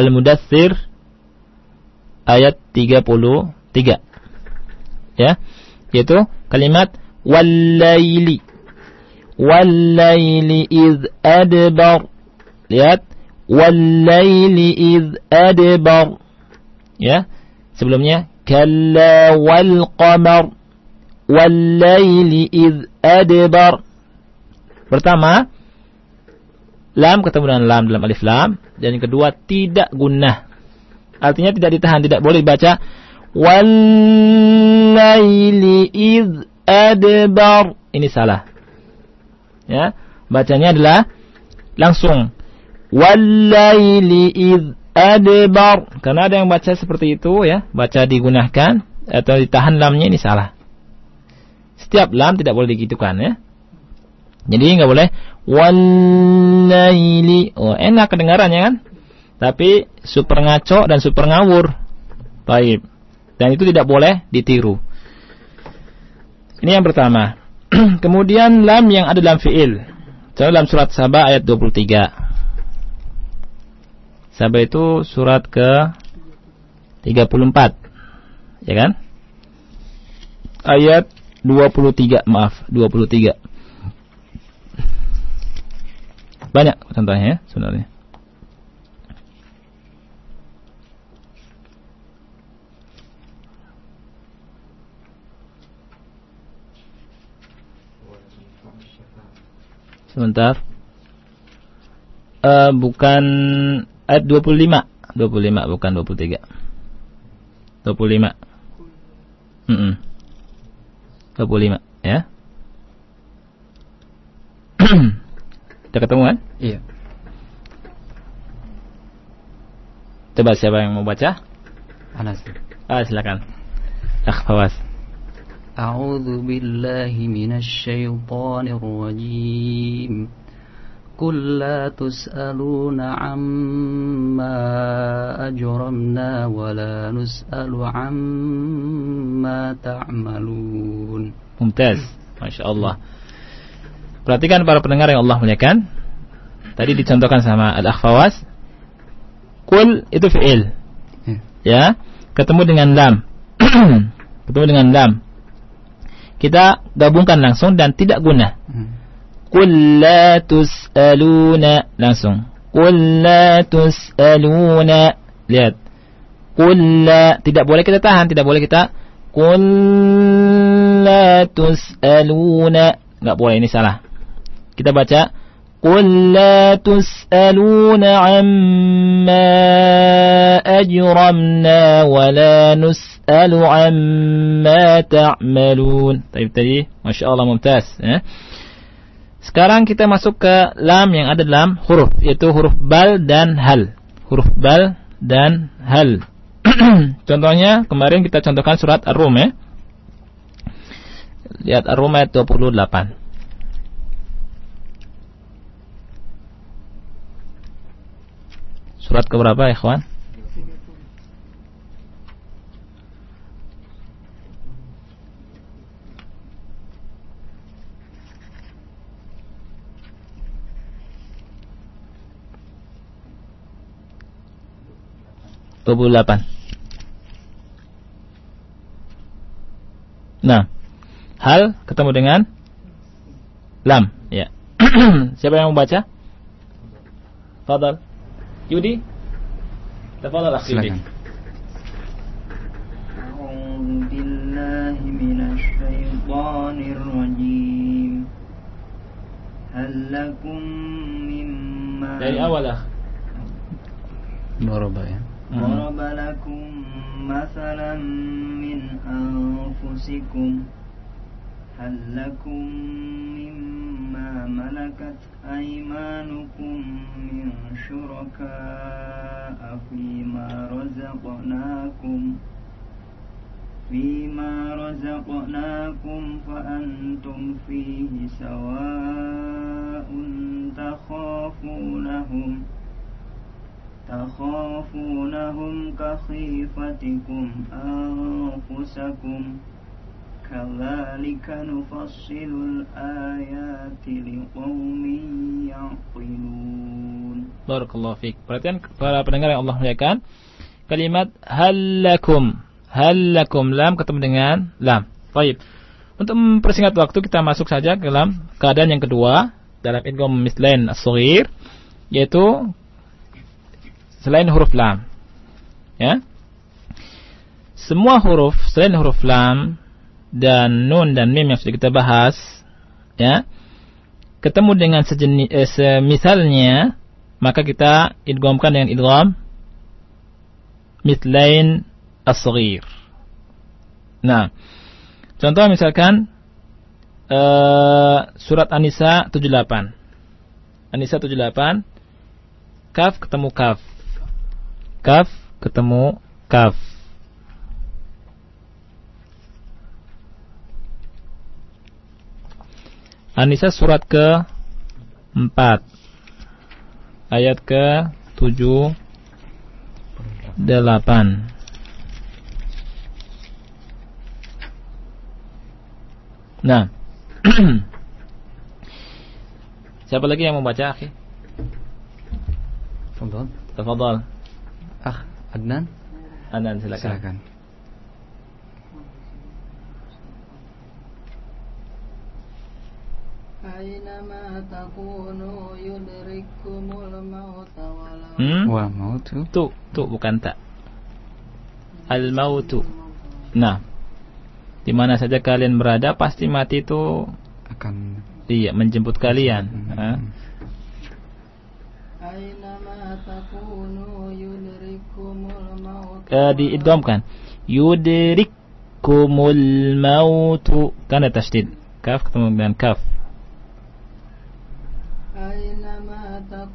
Al-Mudathir ayat 33. Ya, yaitu kalimat wal-laili wal-laili iz adbar. Lihat wal-laili iz adbar. Ya sebelumnya kalla wal qamar wal-laili iz adbar. Pertama lam ketemu dengan lam dalam alif lam. Dan yang kedua tidak gunnah. Artinya tidak ditahan tidak boleh dibaca. Wal-laili iz adbar. Ini salah. Ya bacanya adalah langsung. Walaili id adbar. Karena ada yang baca seperti itu ya. Baca digunakan atau ditahan lamnya ini salah. Setiap lam tidak boleh digitukan ya jadi nggak boleh walaili oh enak kedengarannya kan tapi super ngaco dan super ngawur baik dan itu tidak boleh ditiru ini yang pertama Kemudian lam yang ada dalam fiil. Contoh dalam surat Sabah ayat 23. Sabah itu surat ke 34. Ya kan? Ayat 23, maaf, 23. Banyak contohnya ya sebenarnya. Sebentar. Uh, bukan ayat 25. 25 bukan 23. 25. Mm -mm. 25 ya. Kita ketemu kan? Iya. Coba siapa yang mau baca? Anas. Ah, silakan. Akh Fawas. أعوذ بالله من الشيطان الرجيم قل لا تسألون عما أجرمنا ولا نسأل عما تعملون Mumtaz Masya Allah Perhatikan para pendengar yang Allah muliakan Tadi dicontohkan sama Al-Akhfawas Kul itu fi'il Ya. Ya Ketemu dengan lam Ketemu dengan lam kita gabungkan langsung dan tidak guna. Hmm. Qul la tus'aluna langsung. Qul la tus'aluna. Lihat. Qul la tidak boleh kita tahan, tidak boleh kita Qul la tus'aluna. Enggak boleh ini salah. Kita baca قل لا تسألون عما أجرمنا ولا نسأل عما تعملون طيب tadi Masya Allah mumtaz ya. Sekarang kita masuk ke lam yang ada dalam huruf yaitu huruf bal dan hal. Huruf bal dan hal. Contohnya kemarin kita contohkan surat Ar-Rum ya. Lihat Ar-Rum ayat 28. Surat keberapa ya kawan? Dua puluh delapan. Nah, hal ketemu dengan lam, ya. Siapa yang membaca? Fadal. Yudi? Tafadhal akhi Yudi. Silakan. أعوذ بالله من الشيطان الرجيم هل لكم مما Dari awal ah. Doroba ya. ضرب لكم مثلا من أنفسكم هل لكم مما ملكت أيمانكم من شركاء فيما رزقناكم فيما رزقناكم فأنتم فيه سواء تخافونهم تخافونهم كخيفتكم أنفسكم كذلك نفصل الآيات لقوم يعقلون Barakallahu fiik. Perhatian para pendengar yang Allah muliakan. Kalimat halakum. Halakum lam ketemu dengan lam. Baik. Untuk mempersingkat waktu kita masuk saja ke dalam keadaan yang kedua dalam idgham mislain as-shaghir yaitu selain huruf lam. Ya. Semua huruf selain huruf lam dan nun dan mim yang sudah kita bahas ya ketemu dengan sejenis eh, semisalnya maka kita idghamkan dengan idgham mitlain as-saghir. Nah, contoh misalkan uh, surat An-Nisa 78. An-Nisa 78 kaf ketemu kaf. Kaf ketemu kaf. An-Nisa surat ke 4 ayat ke 7 8 Nah Siapa lagi yang membaca akhi? Tafadhal. Tafadhal Ah, Adnan. Anda silakan. Silakan. Hmm? Wa mautu. Tu, tu bukan tak. Al mautu. Nah, di mana saja kalian berada pasti mati itu akan iya menjemput kalian. Hmm. Ha? Uh, eh, diidghamkan yudrikkumul mautu karena tasdid kaf ketemu dengan kaf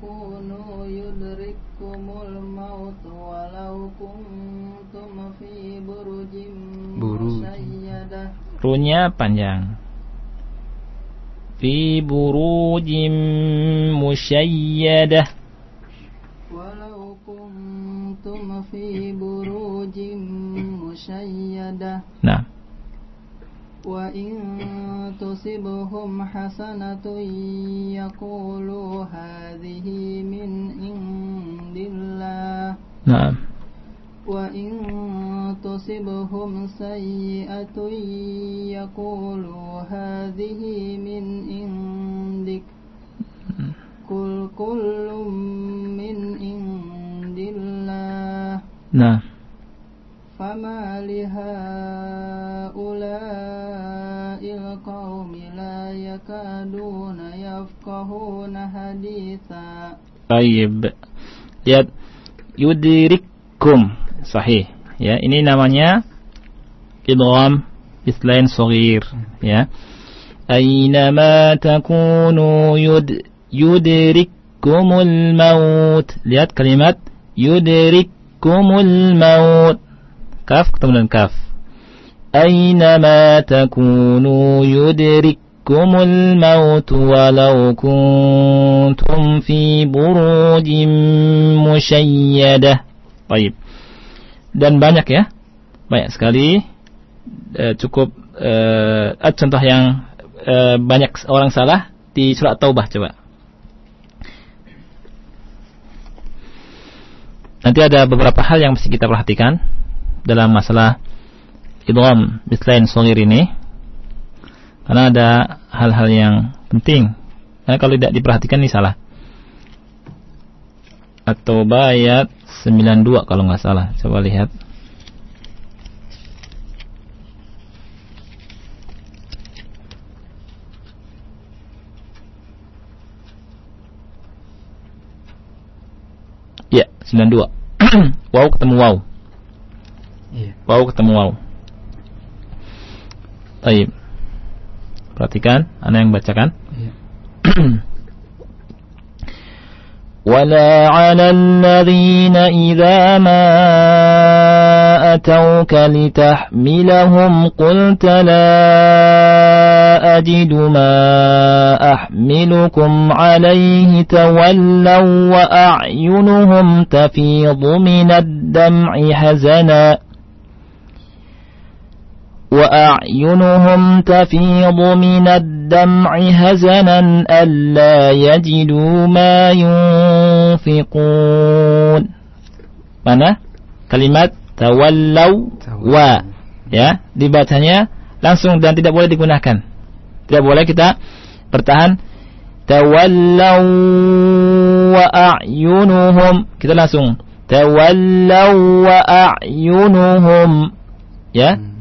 تكونوا يدرككم الموت ولو كنتم في برج Buruj. مشيدة Runya panjang. Fi burujim musyayyadah. ولو كنتم في بروج مشيدة Nah, وإن تصبهم حسنة يقولوا هذه من عند الله nah. وإن تصبهم سيئة يقولوا هذه من عندك قل كل من عند الله Nah, فما لهؤلاء القوم لا يكادون يفقهون ثالثا Baik. Lihat yudrikum sahih ya ini namanya idgham islain saghir ya Aynama takunu yud yudrikkumul maut lihat kalimat yudrikkumul maut kaf ketemu dengan kaf Aynama takunu yudrikkumul maut walau kuntum fi burujin musyayyadah Baik dan banyak ya. Banyak sekali. E, cukup e, contoh yang e, banyak orang salah di surat taubah coba. Nanti ada beberapa hal yang mesti kita perhatikan dalam masalah idgham mislain songir ini karena ada hal-hal yang penting karena kalau tidak diperhatikan ini salah atau bayat 92 kalau nggak salah. Coba lihat. Ya, 92. wow ketemu wow. Iya. Wow ketemu wow. Baik. Perhatikan, ana yang bacakan. ولا على الذين إذا ما أتوك لتحملهم قلت لا أجد ما أحملكم عليه تولوا وأعينهم تفيض من الدمع حزنا وأعينهم تفيض من الدمع هزنا ألا يجدوا ما ينفقون mana kalimat tawallau wa ya dibacanya langsung dan tidak boleh digunakan tidak boleh kita bertahan tawallau wa a'yunuhum kita langsung tawallau wa a'yunuhum ya hmm.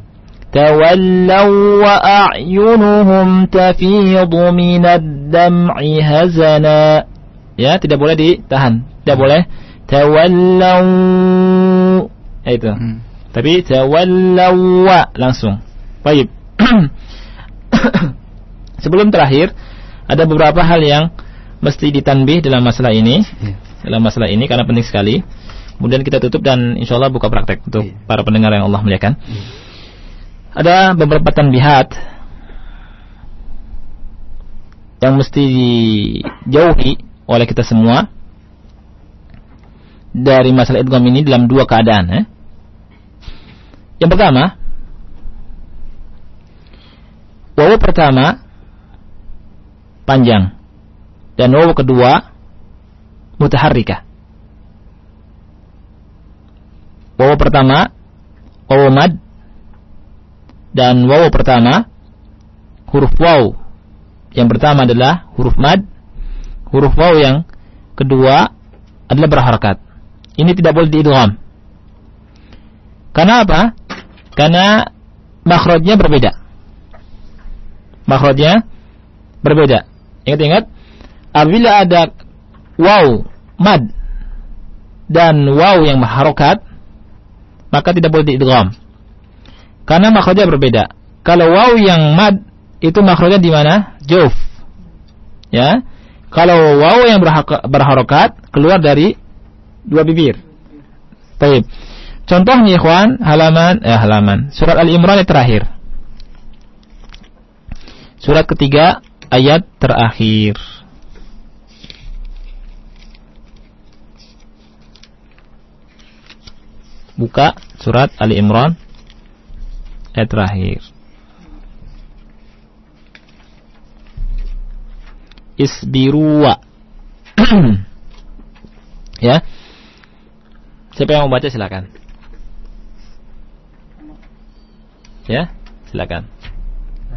تولوا وأعينهم تفيض من الدمع هزنا ya tidak boleh ditahan tidak boleh tawallau itu hmm. tapi tawallawa langsung baik sebelum terakhir ada beberapa hal yang mesti ditanbih dalam masalah ini yeah. dalam masalah ini karena penting sekali kemudian kita tutup dan insya Allah buka praktek untuk yeah. para pendengar yang Allah muliakan yeah ada beberapa tanbihat yang mesti dijauhi oleh kita semua dari masalah idgham ini dalam dua keadaan eh. Yang pertama, wawu pertama panjang dan wawu kedua mutaharrikah. Wawu pertama wawu mad dan wawu pertama huruf waw. Yang pertama adalah huruf mad. Huruf waw yang kedua adalah berharakat. Ini tidak boleh diidgham. Karena apa? Karena makhrajnya berbeda. Makhrajnya berbeda. Ingat-ingat apabila ada waw mad dan waw yang harokat maka tidak boleh diidgham karena makhrajnya berbeda. Kalau waw yang mad itu makhrajnya di mana? Juf. Ya. Kalau waw yang berharokat keluar dari dua bibir. Baik. Contohnya ikhwan, halaman eh halaman surat Al-Imran yang terakhir. Surat ketiga ayat terakhir. Buka surat Ali Imran ayat terakhir. Isbirua. ya. Siapa yang mau baca silakan. Ya, silakan.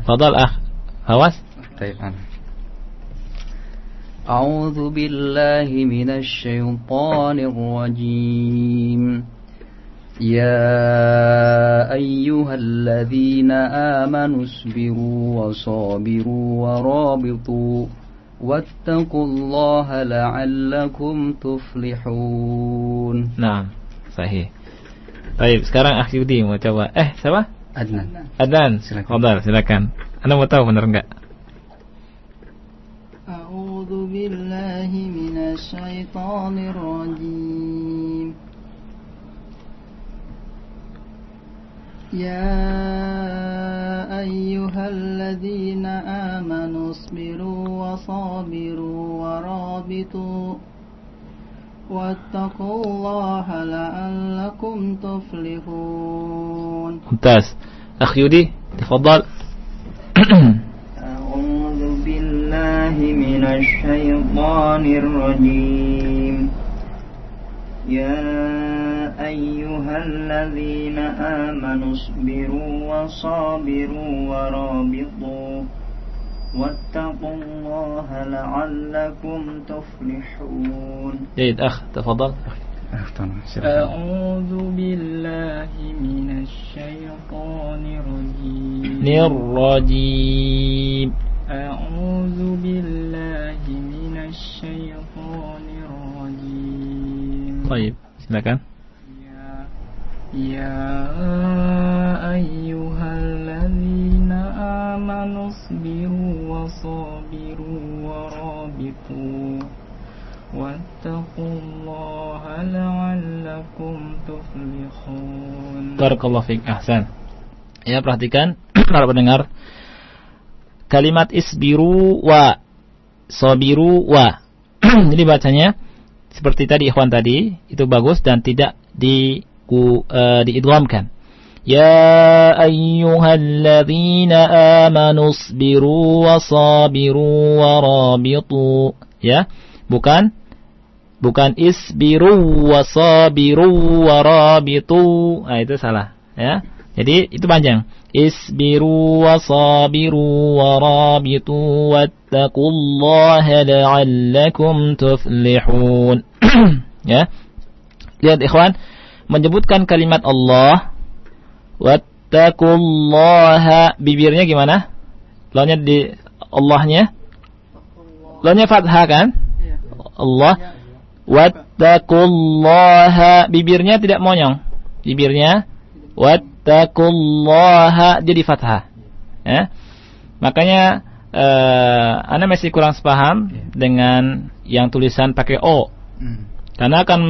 Fadal ah. Hawas. أعوذ بالله من الشيطان الرجيم يا أيها الذين آمنوا اصبروا وصابروا ورابطوا واتقوا الله لعلكم تفلحون Nah, sahih. Baik, sekarang Akhirdi mau coba. Eh, siapa? Adnan. Adnan. Silakan. Fadal, silakan. Anda mau tahu benar enggak? أعوذ بالله من الشيطان الرجيم يا أيها الذين آمنوا اصبروا وصابروا ورابطوا واتقوا الله لعلكم تفلحون Mumtaz. Akhyudi, tafadhal. أعوذ بالله من الشيطان الرجيم يا أيها الذين آمنوا اصبروا وصابروا ورابطوا واتقوا الله لعلكم تفلحون tafadhal. Afwan, silakan. أعوذ بالله من الشيطان الرجيم Nirrajim. أعوذ بالله من الشيطان الرجيم Baik, silakan. يا, يا أيها الذين آمنوا اصبروا وصابروا ورابطوا واتقوا الله لعلكم تفلحون Barakallahu fiik. Ahsan. Ya, perhatikan para pendengar. Kalimat isbiru wa sabiru wa. Jadi bacanya seperti tadi ikhwan tadi, itu bagus dan tidak di ku, eh, diidghamkan. Amanu isbiru wa sabiru wa rabitu. Ya, bukan bukan isbiru wa sabiru wa rabitu. Nah, itu salah, ya. Jadi itu panjang. Isbiru wa sabiru wa rabitu wattaqullaha la'allakum tuflihun. ya. Lihat ikhwan, menyebutkan kalimat Allah wattaqullaha bibirnya gimana? Lawnya di Allahnya? Lawnya fathah kan? Allah wattaqullaha bibirnya tidak monyong. Bibirnya wattaqullaha jadi fathah. Ya. Makanya eh Anda masih kurang sepaham dengan yang tulisan pakai o. Hmm. Karena akan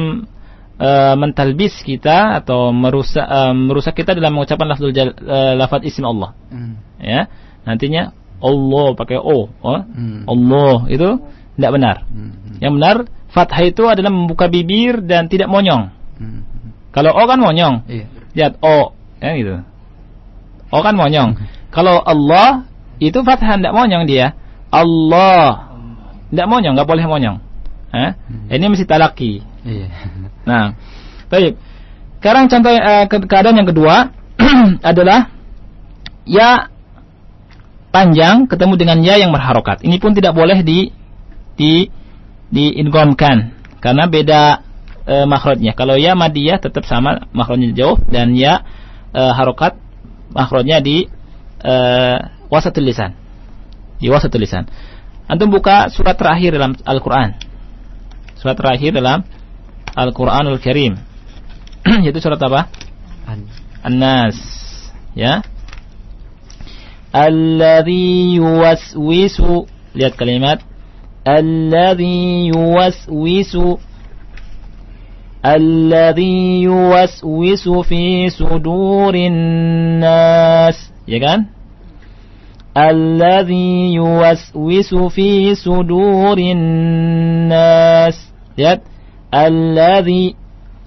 eh, mentalbis kita atau merusak eh, merusak kita dalam mengucapkan lafzul jal, eh, lafaz isim Allah. Hmm. Ya. Nantinya Allah pakai o. oh. Hmm. Allah itu tidak benar. Hmm. Yang benar fathah itu adalah membuka bibir dan tidak monyong. Hmm. Kalau o kan monyong. Iya. Lihat o, ya gitu. O kan monyong. Kalau Allah itu fathah tidak monyong dia. Allah. Tidak monyong, nggak boleh monyong. Eh? Ini mesti talaki. Iya. Nah, baik. Sekarang contoh eh, ke- keadaan yang kedua adalah ya panjang ketemu dengan ya yang berharokat. Ini pun tidak boleh di di diidghamkan karena beda e, makhrajnya. Kalau ya madiyah tetap sama makhrajnya jauh dan ya e, harokat makhrajnya di e, wasatul lisan. Di wasatul lisan. Antum buka surat terakhir dalam Al-Qur'an. Surat terakhir dalam Al-Qur'anul Karim. Yaitu surat apa? An. An-Nas. Ya. Alladhi yuwaswisu. Lihat kalimat. Alladhi yuwaswisu. Alladhi yuwaswisu fi sudurin nas. Ya kan? Alladhi yuwaswisu fi sudurin nas. Lihat. Alladhi.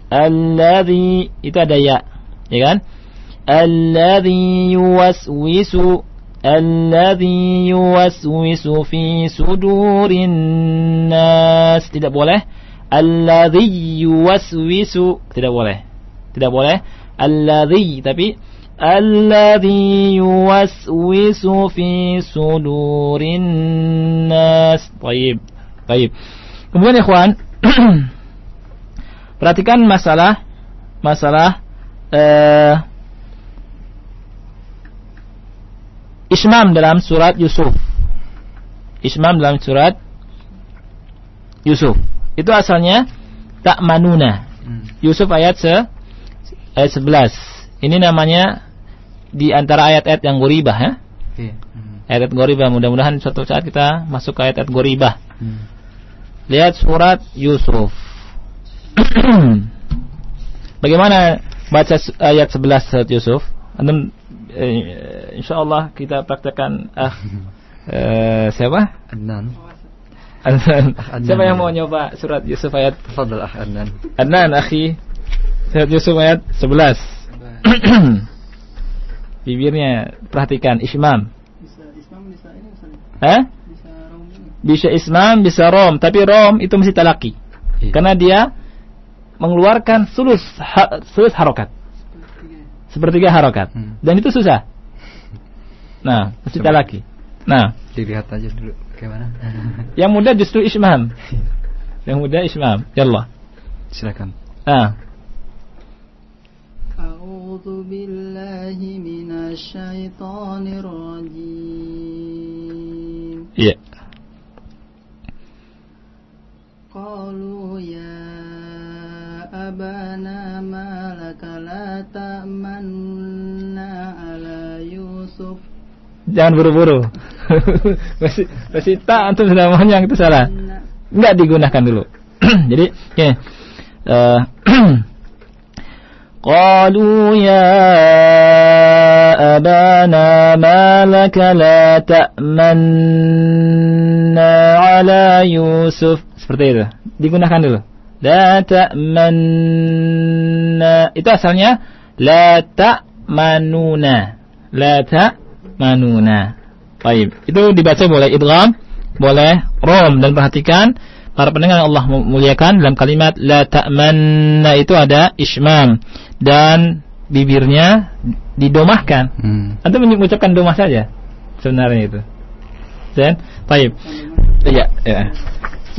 Alladhi. Itu ada ya. Ya kan? Alladhi yuwaswisu. Alladhi yuwaswisu fi sudurin nas. Tidak boleh. Alladhi yuwaswisu. Tidak boleh. Tidak boleh. Alladhi. Tapi. Alladhi yuwaswisu fi sudurin nas. Baik. Baik. Kemudian ikhwan. Perhatikan masalah. Masalah. Eh, Ismam dalam surat Yusuf. Ismam dalam surat Yusuf. Itu asalnya tak manuna. Hmm. Yusuf ayat se ayat 11. Ini namanya di antara ayat-ayat yang goribah ya. Iya. Hmm. Ayat-ayat goribah. Mudah-mudahan suatu saat kita masuk ke ayat-ayat goribah. Hmm. Lihat surat Yusuf. Bagaimana baca ayat 11 surat Yusuf? Antum eh, insyaallah kita praktekkan ah eh, siapa? Adnan. Adnan. Adnan. Siapa yang mau nyoba surat Yusuf ayat Tafadhal akh Adnan. Adnan akhi Surat Yusuf ayat 11 Bibirnya perhatikan Ismam Bisa Islam bisa ini Ustaz. Hah? Bisa rom. Bisa Ismam bisa Rom Tapi Rom itu mesti talaki Iya. Karena dia mengeluarkan sulus ha, sulus harokat Sepertiga. sepertiga harokat Hmm. dan itu susah nah mesti Coba. talaki nah Dilihat aja dulu bagaimana. yang mudah justru ismam yang mudah ismam yallah Silakan. nah أعوذ بالله من الشيطان الرجيم iya قالوا يا أبانا ما لك لا تأمنا على يوسف jangan buru-buru masih masih tak antum sudah yang itu salah إن- nggak digunakan dulu. Jadi, ya. Eh, قالوا يا أبانا ما لك لا تأمنا على يوسف seperti itu digunakan dulu la ta'manna itu asalnya la ta'manuna la ta'manuna baik itu dibaca boleh idgham boleh rom dan perhatikan para pendengar yang Allah muliakan dalam kalimat la ta'manna itu ada ismam dan bibirnya didomahkan Hmm. Anda mengucapkan domah saja sebenarnya itu. Dan, baik. Iya, ya.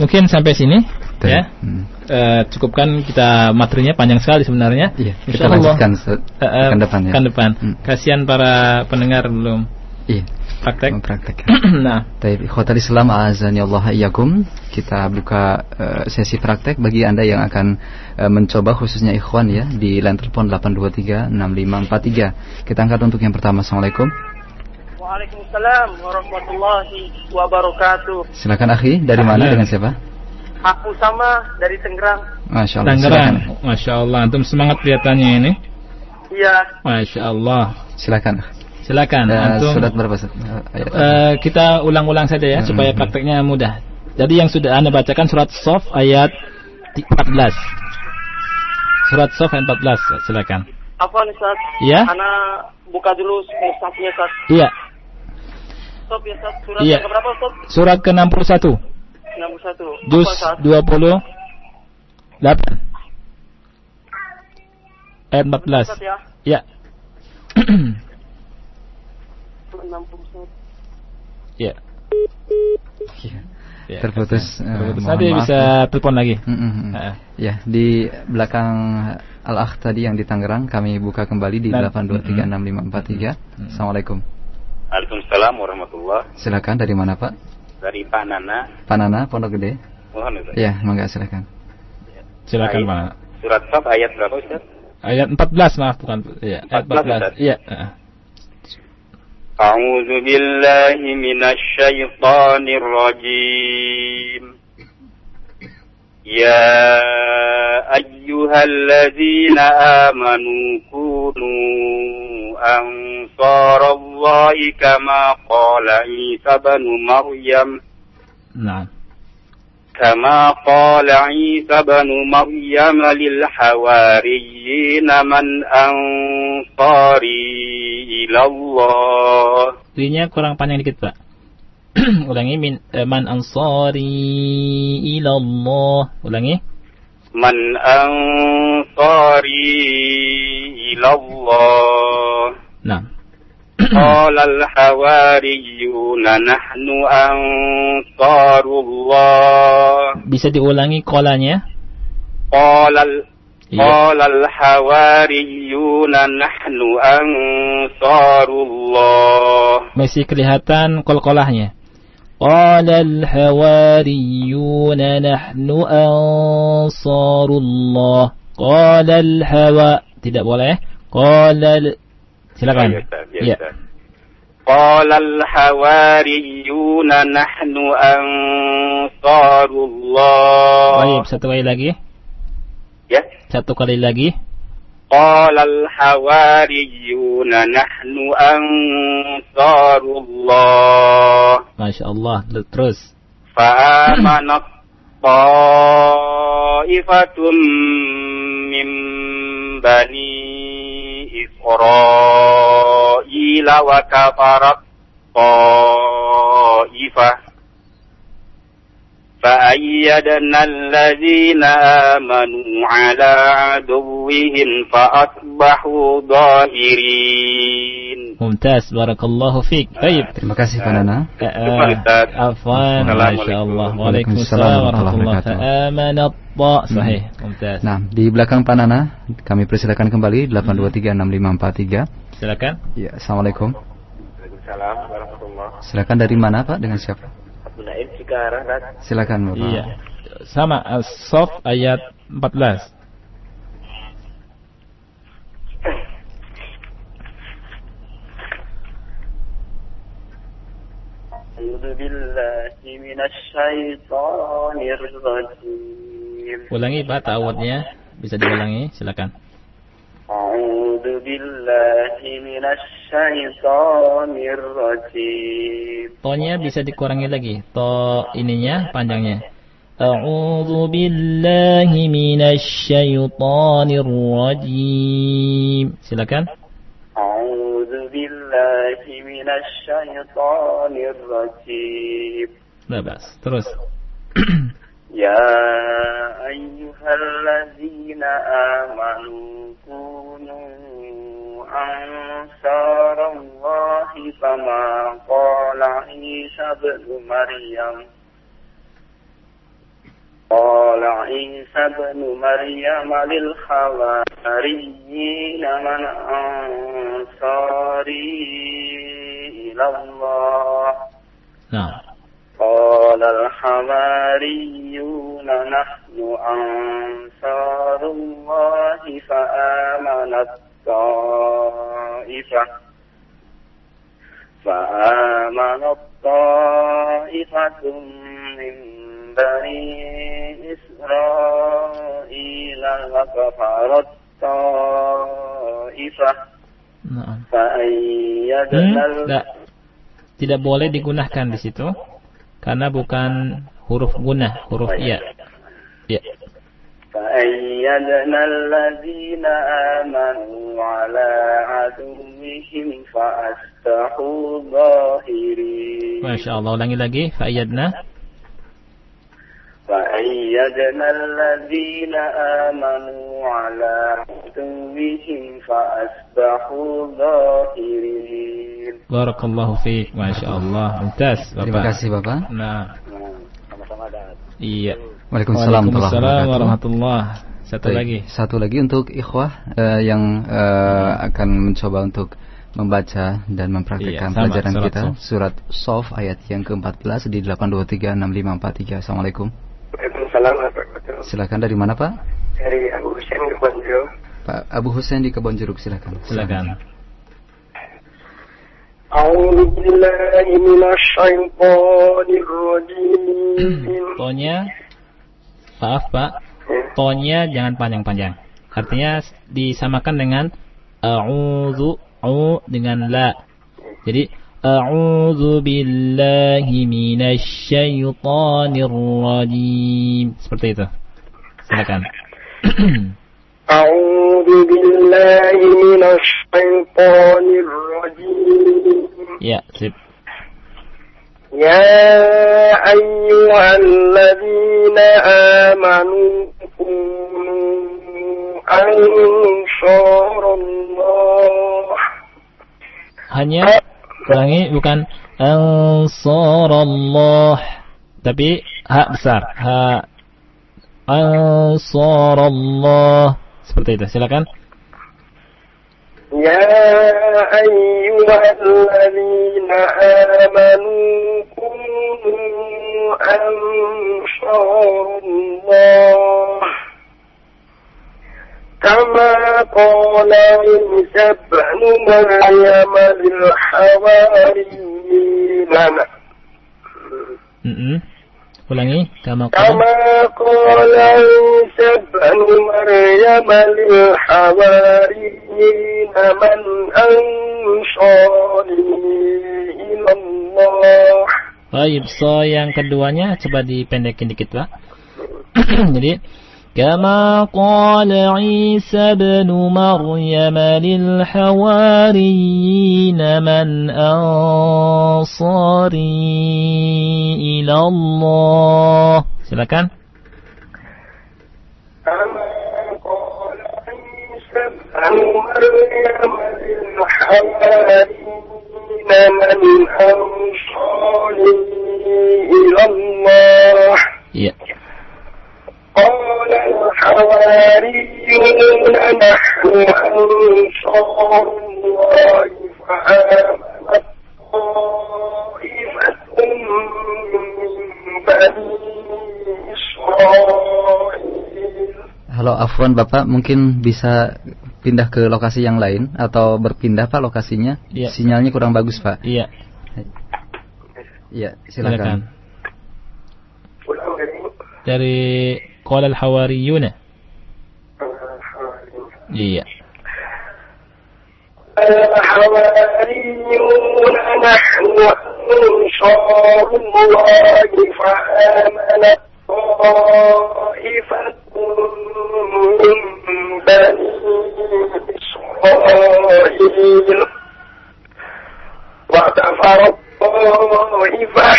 Mungkin sampai sini ya. Hmm. Eh, cukupkan kita materinya panjang sekali sebenarnya. Iya, kita lanjutkan se- pekan depan ya. depan. Hmm. Kasihan para pendengar belum Iya, praktek. mempraktekkan. nah, Taib ikhwatal Islam azani Allah iyyakum. Kita buka eh, sesi praktek bagi Anda yang akan eh, mencoba khususnya ikhwan ya di line telepon 8236543. Kita angkat untuk yang pertama. Assalamualaikum. Waalaikumsalam warahmatullahi wabarakatuh. Silakan akhi, dari mana Ahlan. dengan siapa? Aku sama dari Tangerang. Masya Allah. Tangerang. Masya Allah, antum semangat kelihatannya ini. Iya, Masya Allah. Silakan. Silakan Eh, antum. surat berapa? Eh. Eh, kita ulang-ulang saja ya Hmm. supaya prakteknya mudah. Jadi yang sudah Anda bacakan surat Sof ayat 14. Surat Sof ayat 14, silakan. apa nih Ustaz? Iya? Ana buka dulu mushafnya Ustaz. Iya, Stop ya Ustaz. Surat yang berapa Ustaz? surat ke-61, 61. juz Apa, Ustaz? 28. Ayat 14. Ustaz ya. Ya. 61. ya. Iya. ya. Terputus, eh, Terputus. Nanti maaf bisa telepon lagi. Mm, mm, mm. Ah. Ya, di belakang Al-Akh tadi yang di Tangerang kami buka kembali di Dan- 8236543. Mm. Assalamualaikum. Waalaikumsalam warahmatullah. Silakan dari mana Pak? Dari Pak Nana. Pak Nana, Pondok Gede. Mohon Ustaz. Ya, mangga silakan. Silakan. Pak. Surat Saf ayat berapa Ustaz? Ayat 14 maaf bukan ya, ayat 14, 14. Iya. A'udzu billahi minasy syaithanir rajim. Ya ayyuhalladzina amanu kunu ansarallahi kama qala Isa bin Maryam Nah. كما قال عيسى بن مريم للحواريين من أنصاري إلى الله Linya kurang panjang dikit, Pak. Ulangi min eh, man ansari ila Allah. Ulangi. من أنصاري إلى الله Nah. قال الحواريون نحن أنصار الله Bisa diulangi kolanya? قال ال- Iya. قال الحواريون نحن أنصار الله Masih kelihatan kol-kolahnya. قال الحواريون نحن أنصار الله. قال الحوا tidak boleh قال silakan. Ya, ya, ya. قال الحواريون نحن أنصار الله. طيب satu kali lagi. Ya satu kali lagi. قال الحواريون نحن أنصار الله Masya Allah terus فآمنت طائفة من بني إسرائيل وكفرت طائفة فأيدنا الذين آمنوا على عدوهم فأصبحوا ظاهرين Mumtaz, barakallahu fiik. Baik. Terima kasih Pak Nana. Eh, Syukur, Ustaz. Afwan, Assalamualaikum. Masya Allah. Waalaikumsalam Waalaikumsalam warahmatullahi warahmatullahi wabarakatuh. Amanat Sahih. Mumtaz. Nah, di belakang Pak Nana, kami persilakan kembali 8236543. Silakan. Ya, Assalamualaikum. Waalaikumsalam warahmatullahi Silakan dari mana Pak? Dengan siapa? Abdul Naim sekarang kan Silakan Bapak. Iya. Sama As-Saff ayat 14. أعوذ بالله من الشيطان الرجيم Ulangi Pak ta'awudnya. Bisa diulangi, silakan. To-nya bisa dikurangi lagi. To ininya panjangnya. A'udzu billahi minasy syaithanir rajim. Silakan. أعوذ بالله من الشيطان الرجيم Bebas. Terus. يا أيها الذين آمنوا كونوا أنصار الله كما قال عيسى ابن مريم قال عيسى ابن مريم للحواريين من أنصاري إلى الله Nah. قال الحواريون نحن أنصار الله فآمنت طائفة فآمنت طائفة من بني إسرائيل وكفرت طائفة Nah. فأيدنا Hmm, enggak. Tidak boleh digunakan di situ karena bukan huruf gunah, huruf iya. Ya. فأيدنا الذين آمنوا على عدوهم فأصبحوا ظاهرين Masya Allah. Ulangi lagi. Fa'ayyadna. فأيدنا الذين آمنوا على عدوهم فأصبحوا ظاهرين Barakallahu fiik. Masya Allah. Mumtaz. Bapak. Terima kasih Bapak. Nah. sama-sama dan Iya. Waalaikumsalam Waalaikumsalam warahmatullahi Satu Baik, lagi. Satu lagi untuk ikhwah eh, yang eh, akan mencoba untuk membaca dan mempraktikkan Iya, sama, pelajaran surat kita Sof. surat Sof ayat yang ke-14 di 8236543. Assalamualaikum. Waalaikumsalam warahmatullahi Silakan dari mana Pak? Dari Abu Hussein Kebanjo Pak Abu Husain di Kebonjeruk silakan. Silakan. أعوذ بالله من الشيطان الرجيم Tonya Maaf Pak. Tonya jangan panjang-panjang. Artinya disamakan dengan a'udzu u dengan la. Jadi a'udzu billahi minasy syaithanir rajim. Seperti itu. Silakan. أعوذ بالله من الشيطان الرجيم ya, sip. يا أيها الذين آمنوا كونوا أنصار الله Hanya ulangi bukan ansarallah tapi ha besar. Ha ansarallah seperti itu. Silakan. يا أيها الذين آمنوا كونوا أنصار الله كما قال عيسى ابن مريم للحواريين. Ulangi, kama kama qala Isa Maryam lil hawariyin man. Baik, so yang keduanya coba dipendekin dikit, Pak. Jadi كما قال عيسى ابن مريم للحواريين من أنصاري إلى الله silakan كما قال عيسى ابن مريم للحواريين من أنصاري إلى الله Iya. قال الحواريون نحن أنصار الله فآمنت طائفة من بني إسرائيل Halo Afwan Bapak, mungkin bisa pindah ke lokasi yang lain atau berpindah Pak lokasinya? Iya. Sinyalnya kurang bagus Pak. Iya, Iya, silakan. silakan. Ulang dari Qala al-hawariyuna. Iya. الحواريون نحن أنصار الله فآمنت طائفة من بني إسرائيل وكفرت طائفة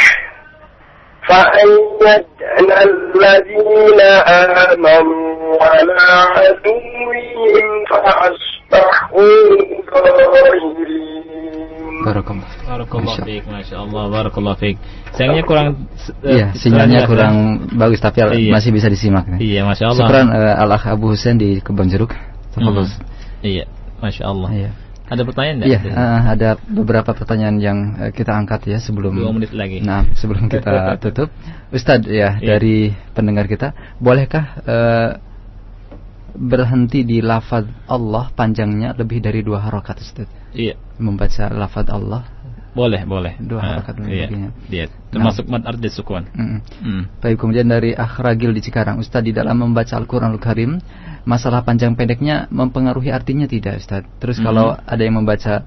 فأيدنا الذين آمنوا على عدوهم فأصبحوا ظاهرين Barakallah. Barakallahu Masya- fiik, Masya Allah, Barakallahu fiik. Sayangnya kurang Iya, sinyalnya kurang bagus tapi Iya. masih bisa disimak. Iya, Masya Allah. Syukran eh, Al-Akh Abu Husain di Kebon Jeruk. Tafadhol. Hmm. Iya, Masya Allah. Iya. Ada pertanyaan? Iya, eh, ada beberapa pertanyaan yang eh, kita angkat ya sebelum Dua menit lagi. Nah, sebelum kita tutup, Ustadz ya Iya. dari pendengar kita, bolehkah eh, berhenti di lafaz Allah panjangnya lebih dari dua harokat Ustadz? Iya, Membaca lafaz Allah. Boleh, boleh. Dua Ah, harakat iya. lebihnya. Iya, termasuk mad ardi sukun. Mm-mm. Hmm. Baik, kemudian dari Akhragil di Cikarang, Ustadz di dalam membaca Al-Quranul Karim, masalah panjang pendeknya mempengaruhi artinya tidak, Ustadz? Terus Mhm. kalau ada yang membaca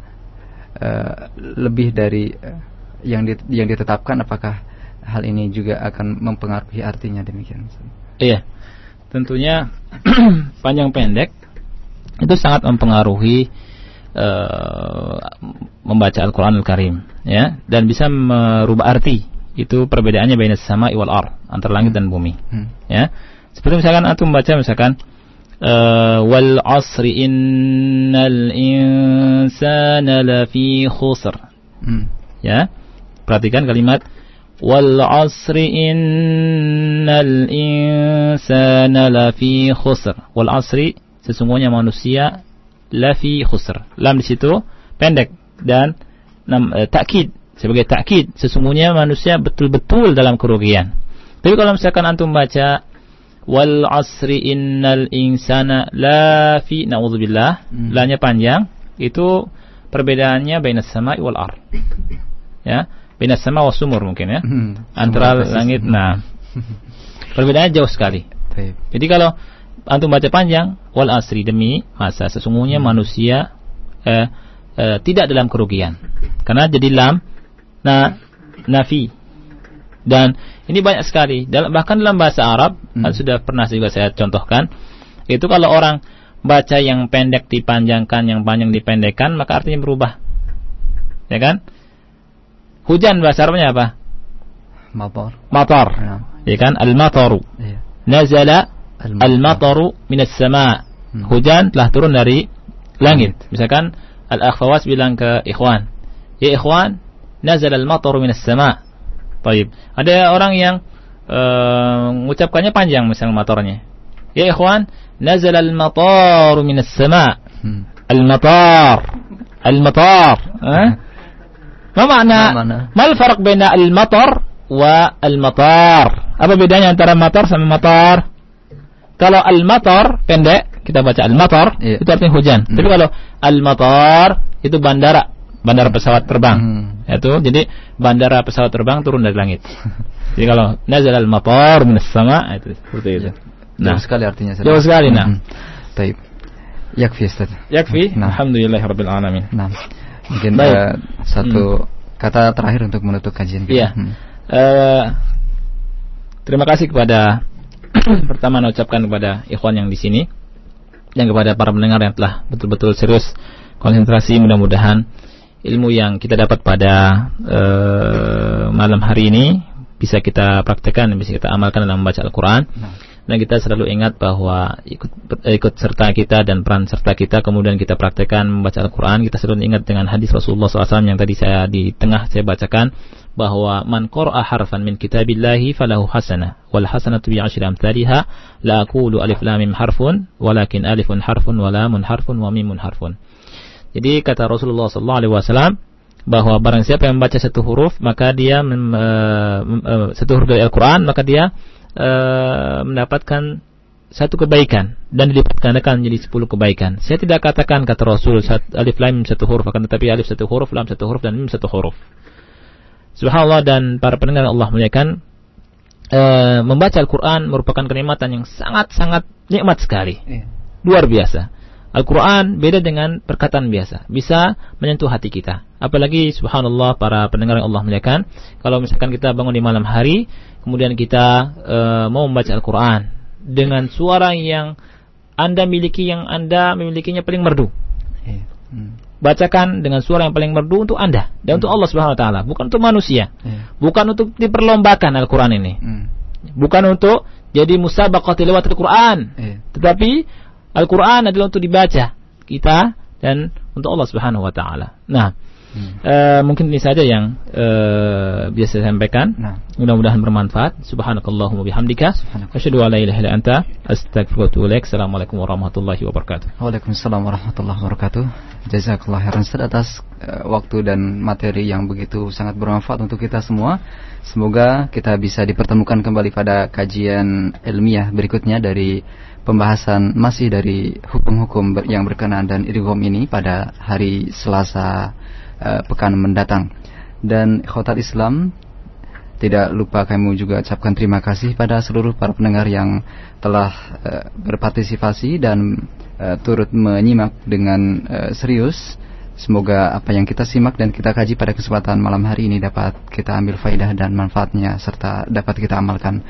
eh, lebih dari eh, yang di- yang ditetapkan, apakah hal ini juga akan mempengaruhi artinya demikian? Ustadz? Iya. Tentunya panjang pendek itu sangat mempengaruhi eh, membaca Al-Qur'anul Karim ya dan bisa merubah arti. Itu perbedaannya baina sama'i wal ar, antara langit dan bumi. Hmm. Ya. Seperti misalkan antum baca misalkan eh, wal asri innal insana lafi khusr. Hmm. Ya. Perhatikan kalimat wal asri innal insana lafi khusr. Wal asri sesungguhnya manusia lafi khusr. Lam di situ pendek dan nam, eh, takkid sebagai takkid sesungguhnya manusia betul-betul dalam kerugian. Tapi kalau misalkan antum baca wal asri innal insana lafi naudzubillah Hmm. lanya panjang itu perbedaannya bainas sama'i wal ar. Ya, bainas sama was sumur mungkin ya. Hmm. Antara langit nah. Perbedaannya jauh sekali. Jadi kalau antum baca panjang wal asri demi masa sesungguhnya manusia eh, eh, tidak dalam kerugian. Karena jadi lam na nafi. Dan ini banyak sekali dalam bahkan dalam bahasa Arab Hmm. kan sudah pernah juga saya contohkan itu kalau orang baca yang pendek dipanjangkan yang panjang dipendekkan maka artinya berubah. Ya kan? Hujan bahasa Arabnya apa? Matar. Matar. Ya. Ya kan? Al-mataru. Iya. Nazala Al-matar al-mataru minas sama. Hujan telah turun dari langit. Misalkan al-akhawas bilang ke ikhwan, "Ya ikhwan, nazal al-mataru minas sama." Baik. Ada orang yang uh, mengucapkannya panjang misalnya matornya. Ya ikhwan, nazal al-mataru minas sama. Al-matar. Al-matar. Eh? Ma makna? Mal farq baina al-matar wa al-matar? Apa bedanya antara matar sama matar? Kalau al-matar pendek, kita baca al-matar, Iya. itu artinya hujan. Hmm. Tapi kalau al-matar itu bandara, bandara pesawat terbang. Hmm. Itu jadi bandara pesawat terbang turun dari langit. jadi kalau nazal al-matar minas sama itu seperti itu. Jauh sekali artinya. Jauh sekali, nah. Mhm. Taib. Yakfi Ustaz. yakfi. Nah. Alhamdulillahirabbil alamin. Nah, mungkin Baik. eh, satu kata terakhir untuk menutup kajian kita. Iya. Hmm. Eh, terima kasih kepada pertama saya ucapkan kepada ikhwan yang di sini dan kepada para pendengar yang telah betul-betul serius konsentrasi mudah-mudahan ilmu yang kita dapat pada eh, malam hari ini bisa kita praktekkan bisa kita amalkan dalam membaca Al-Qur'an. Dan kita selalu ingat bahwa ikut ikut serta kita dan peran serta kita kemudian kita praktekkan membaca Al-Quran. Kita selalu ingat dengan hadis Rasulullah SAW yang tadi saya di tengah saya bacakan bahwa man qara'a harfan min kitabillahi falahu hasanah wal hasanatu bi asyri amsalha la aqulu alif lam mim harfun walakin alifun harfun wa lamun harfun wa mimun harfun jadi kata Rasulullah SAW bahwa barang siapa yang membaca satu huruf maka dia eh, eh, satu huruf dari Al-Quran maka dia eh, mendapatkan satu kebaikan dan dilipat gandakan menjadi sepuluh kebaikan. Saya tidak katakan kata Rasul alif lam satu huruf akan tetapi alif satu huruf, lam satu huruf dan mim satu huruf. Subhanallah dan para pendengar yang Allah muliakan eh, membaca Al-Quran merupakan kenikmatan yang sangat-sangat nikmat sekali Iya. luar biasa. Al-Quran beda dengan perkataan biasa, bisa menyentuh hati kita. Apalagi subhanallah para pendengar yang Allah muliakan, kalau misalkan kita bangun di malam hari, kemudian kita eh, mau membaca Al-Quran dengan suara yang anda miliki, yang anda memilikinya paling merdu. Iya. Hmm. Bacakan dengan suara yang paling merdu untuk anda dan untuk Allah Subhanahu Wa Taala, bukan untuk manusia, Iya. bukan untuk diperlombakan Al-Quran ini, Hmm. bukan untuk jadi musabaqah tilawat Al-Quran, Iya. tetapi Al-Quran adalah untuk dibaca kita dan untuk Allah Subhanahu Wa Taala. Nah, Hmm. eh, mungkin ini saja yang eh, biasa saya sampaikan. Nah. Mudah-mudahan bermanfaat. Subhanakallahumma bihamdika. Asyhadu an la ilaha illa anta astaghfiruka wa atubu ilaik. Assalamualaikum warahmatullahi wabarakatuh. Waalaikumsalam warahmatullahi wabarakatuh. Jazakallah khairan atas eh, waktu dan materi yang begitu sangat bermanfaat untuk kita semua. Semoga kita bisa dipertemukan kembali pada kajian ilmiah berikutnya dari pembahasan masih dari hukum-hukum yang berkenaan dan idgham ini pada hari Selasa eh, pekan mendatang. Dan khotat Islam tidak lupa kami juga ucapkan terima kasih pada seluruh para pendengar yang telah eh, berpartisipasi dan eh, turut menyimak dengan eh, serius. Semoga apa yang kita simak dan kita kaji pada kesempatan malam hari ini dapat kita ambil faidah dan manfaatnya serta dapat kita amalkan.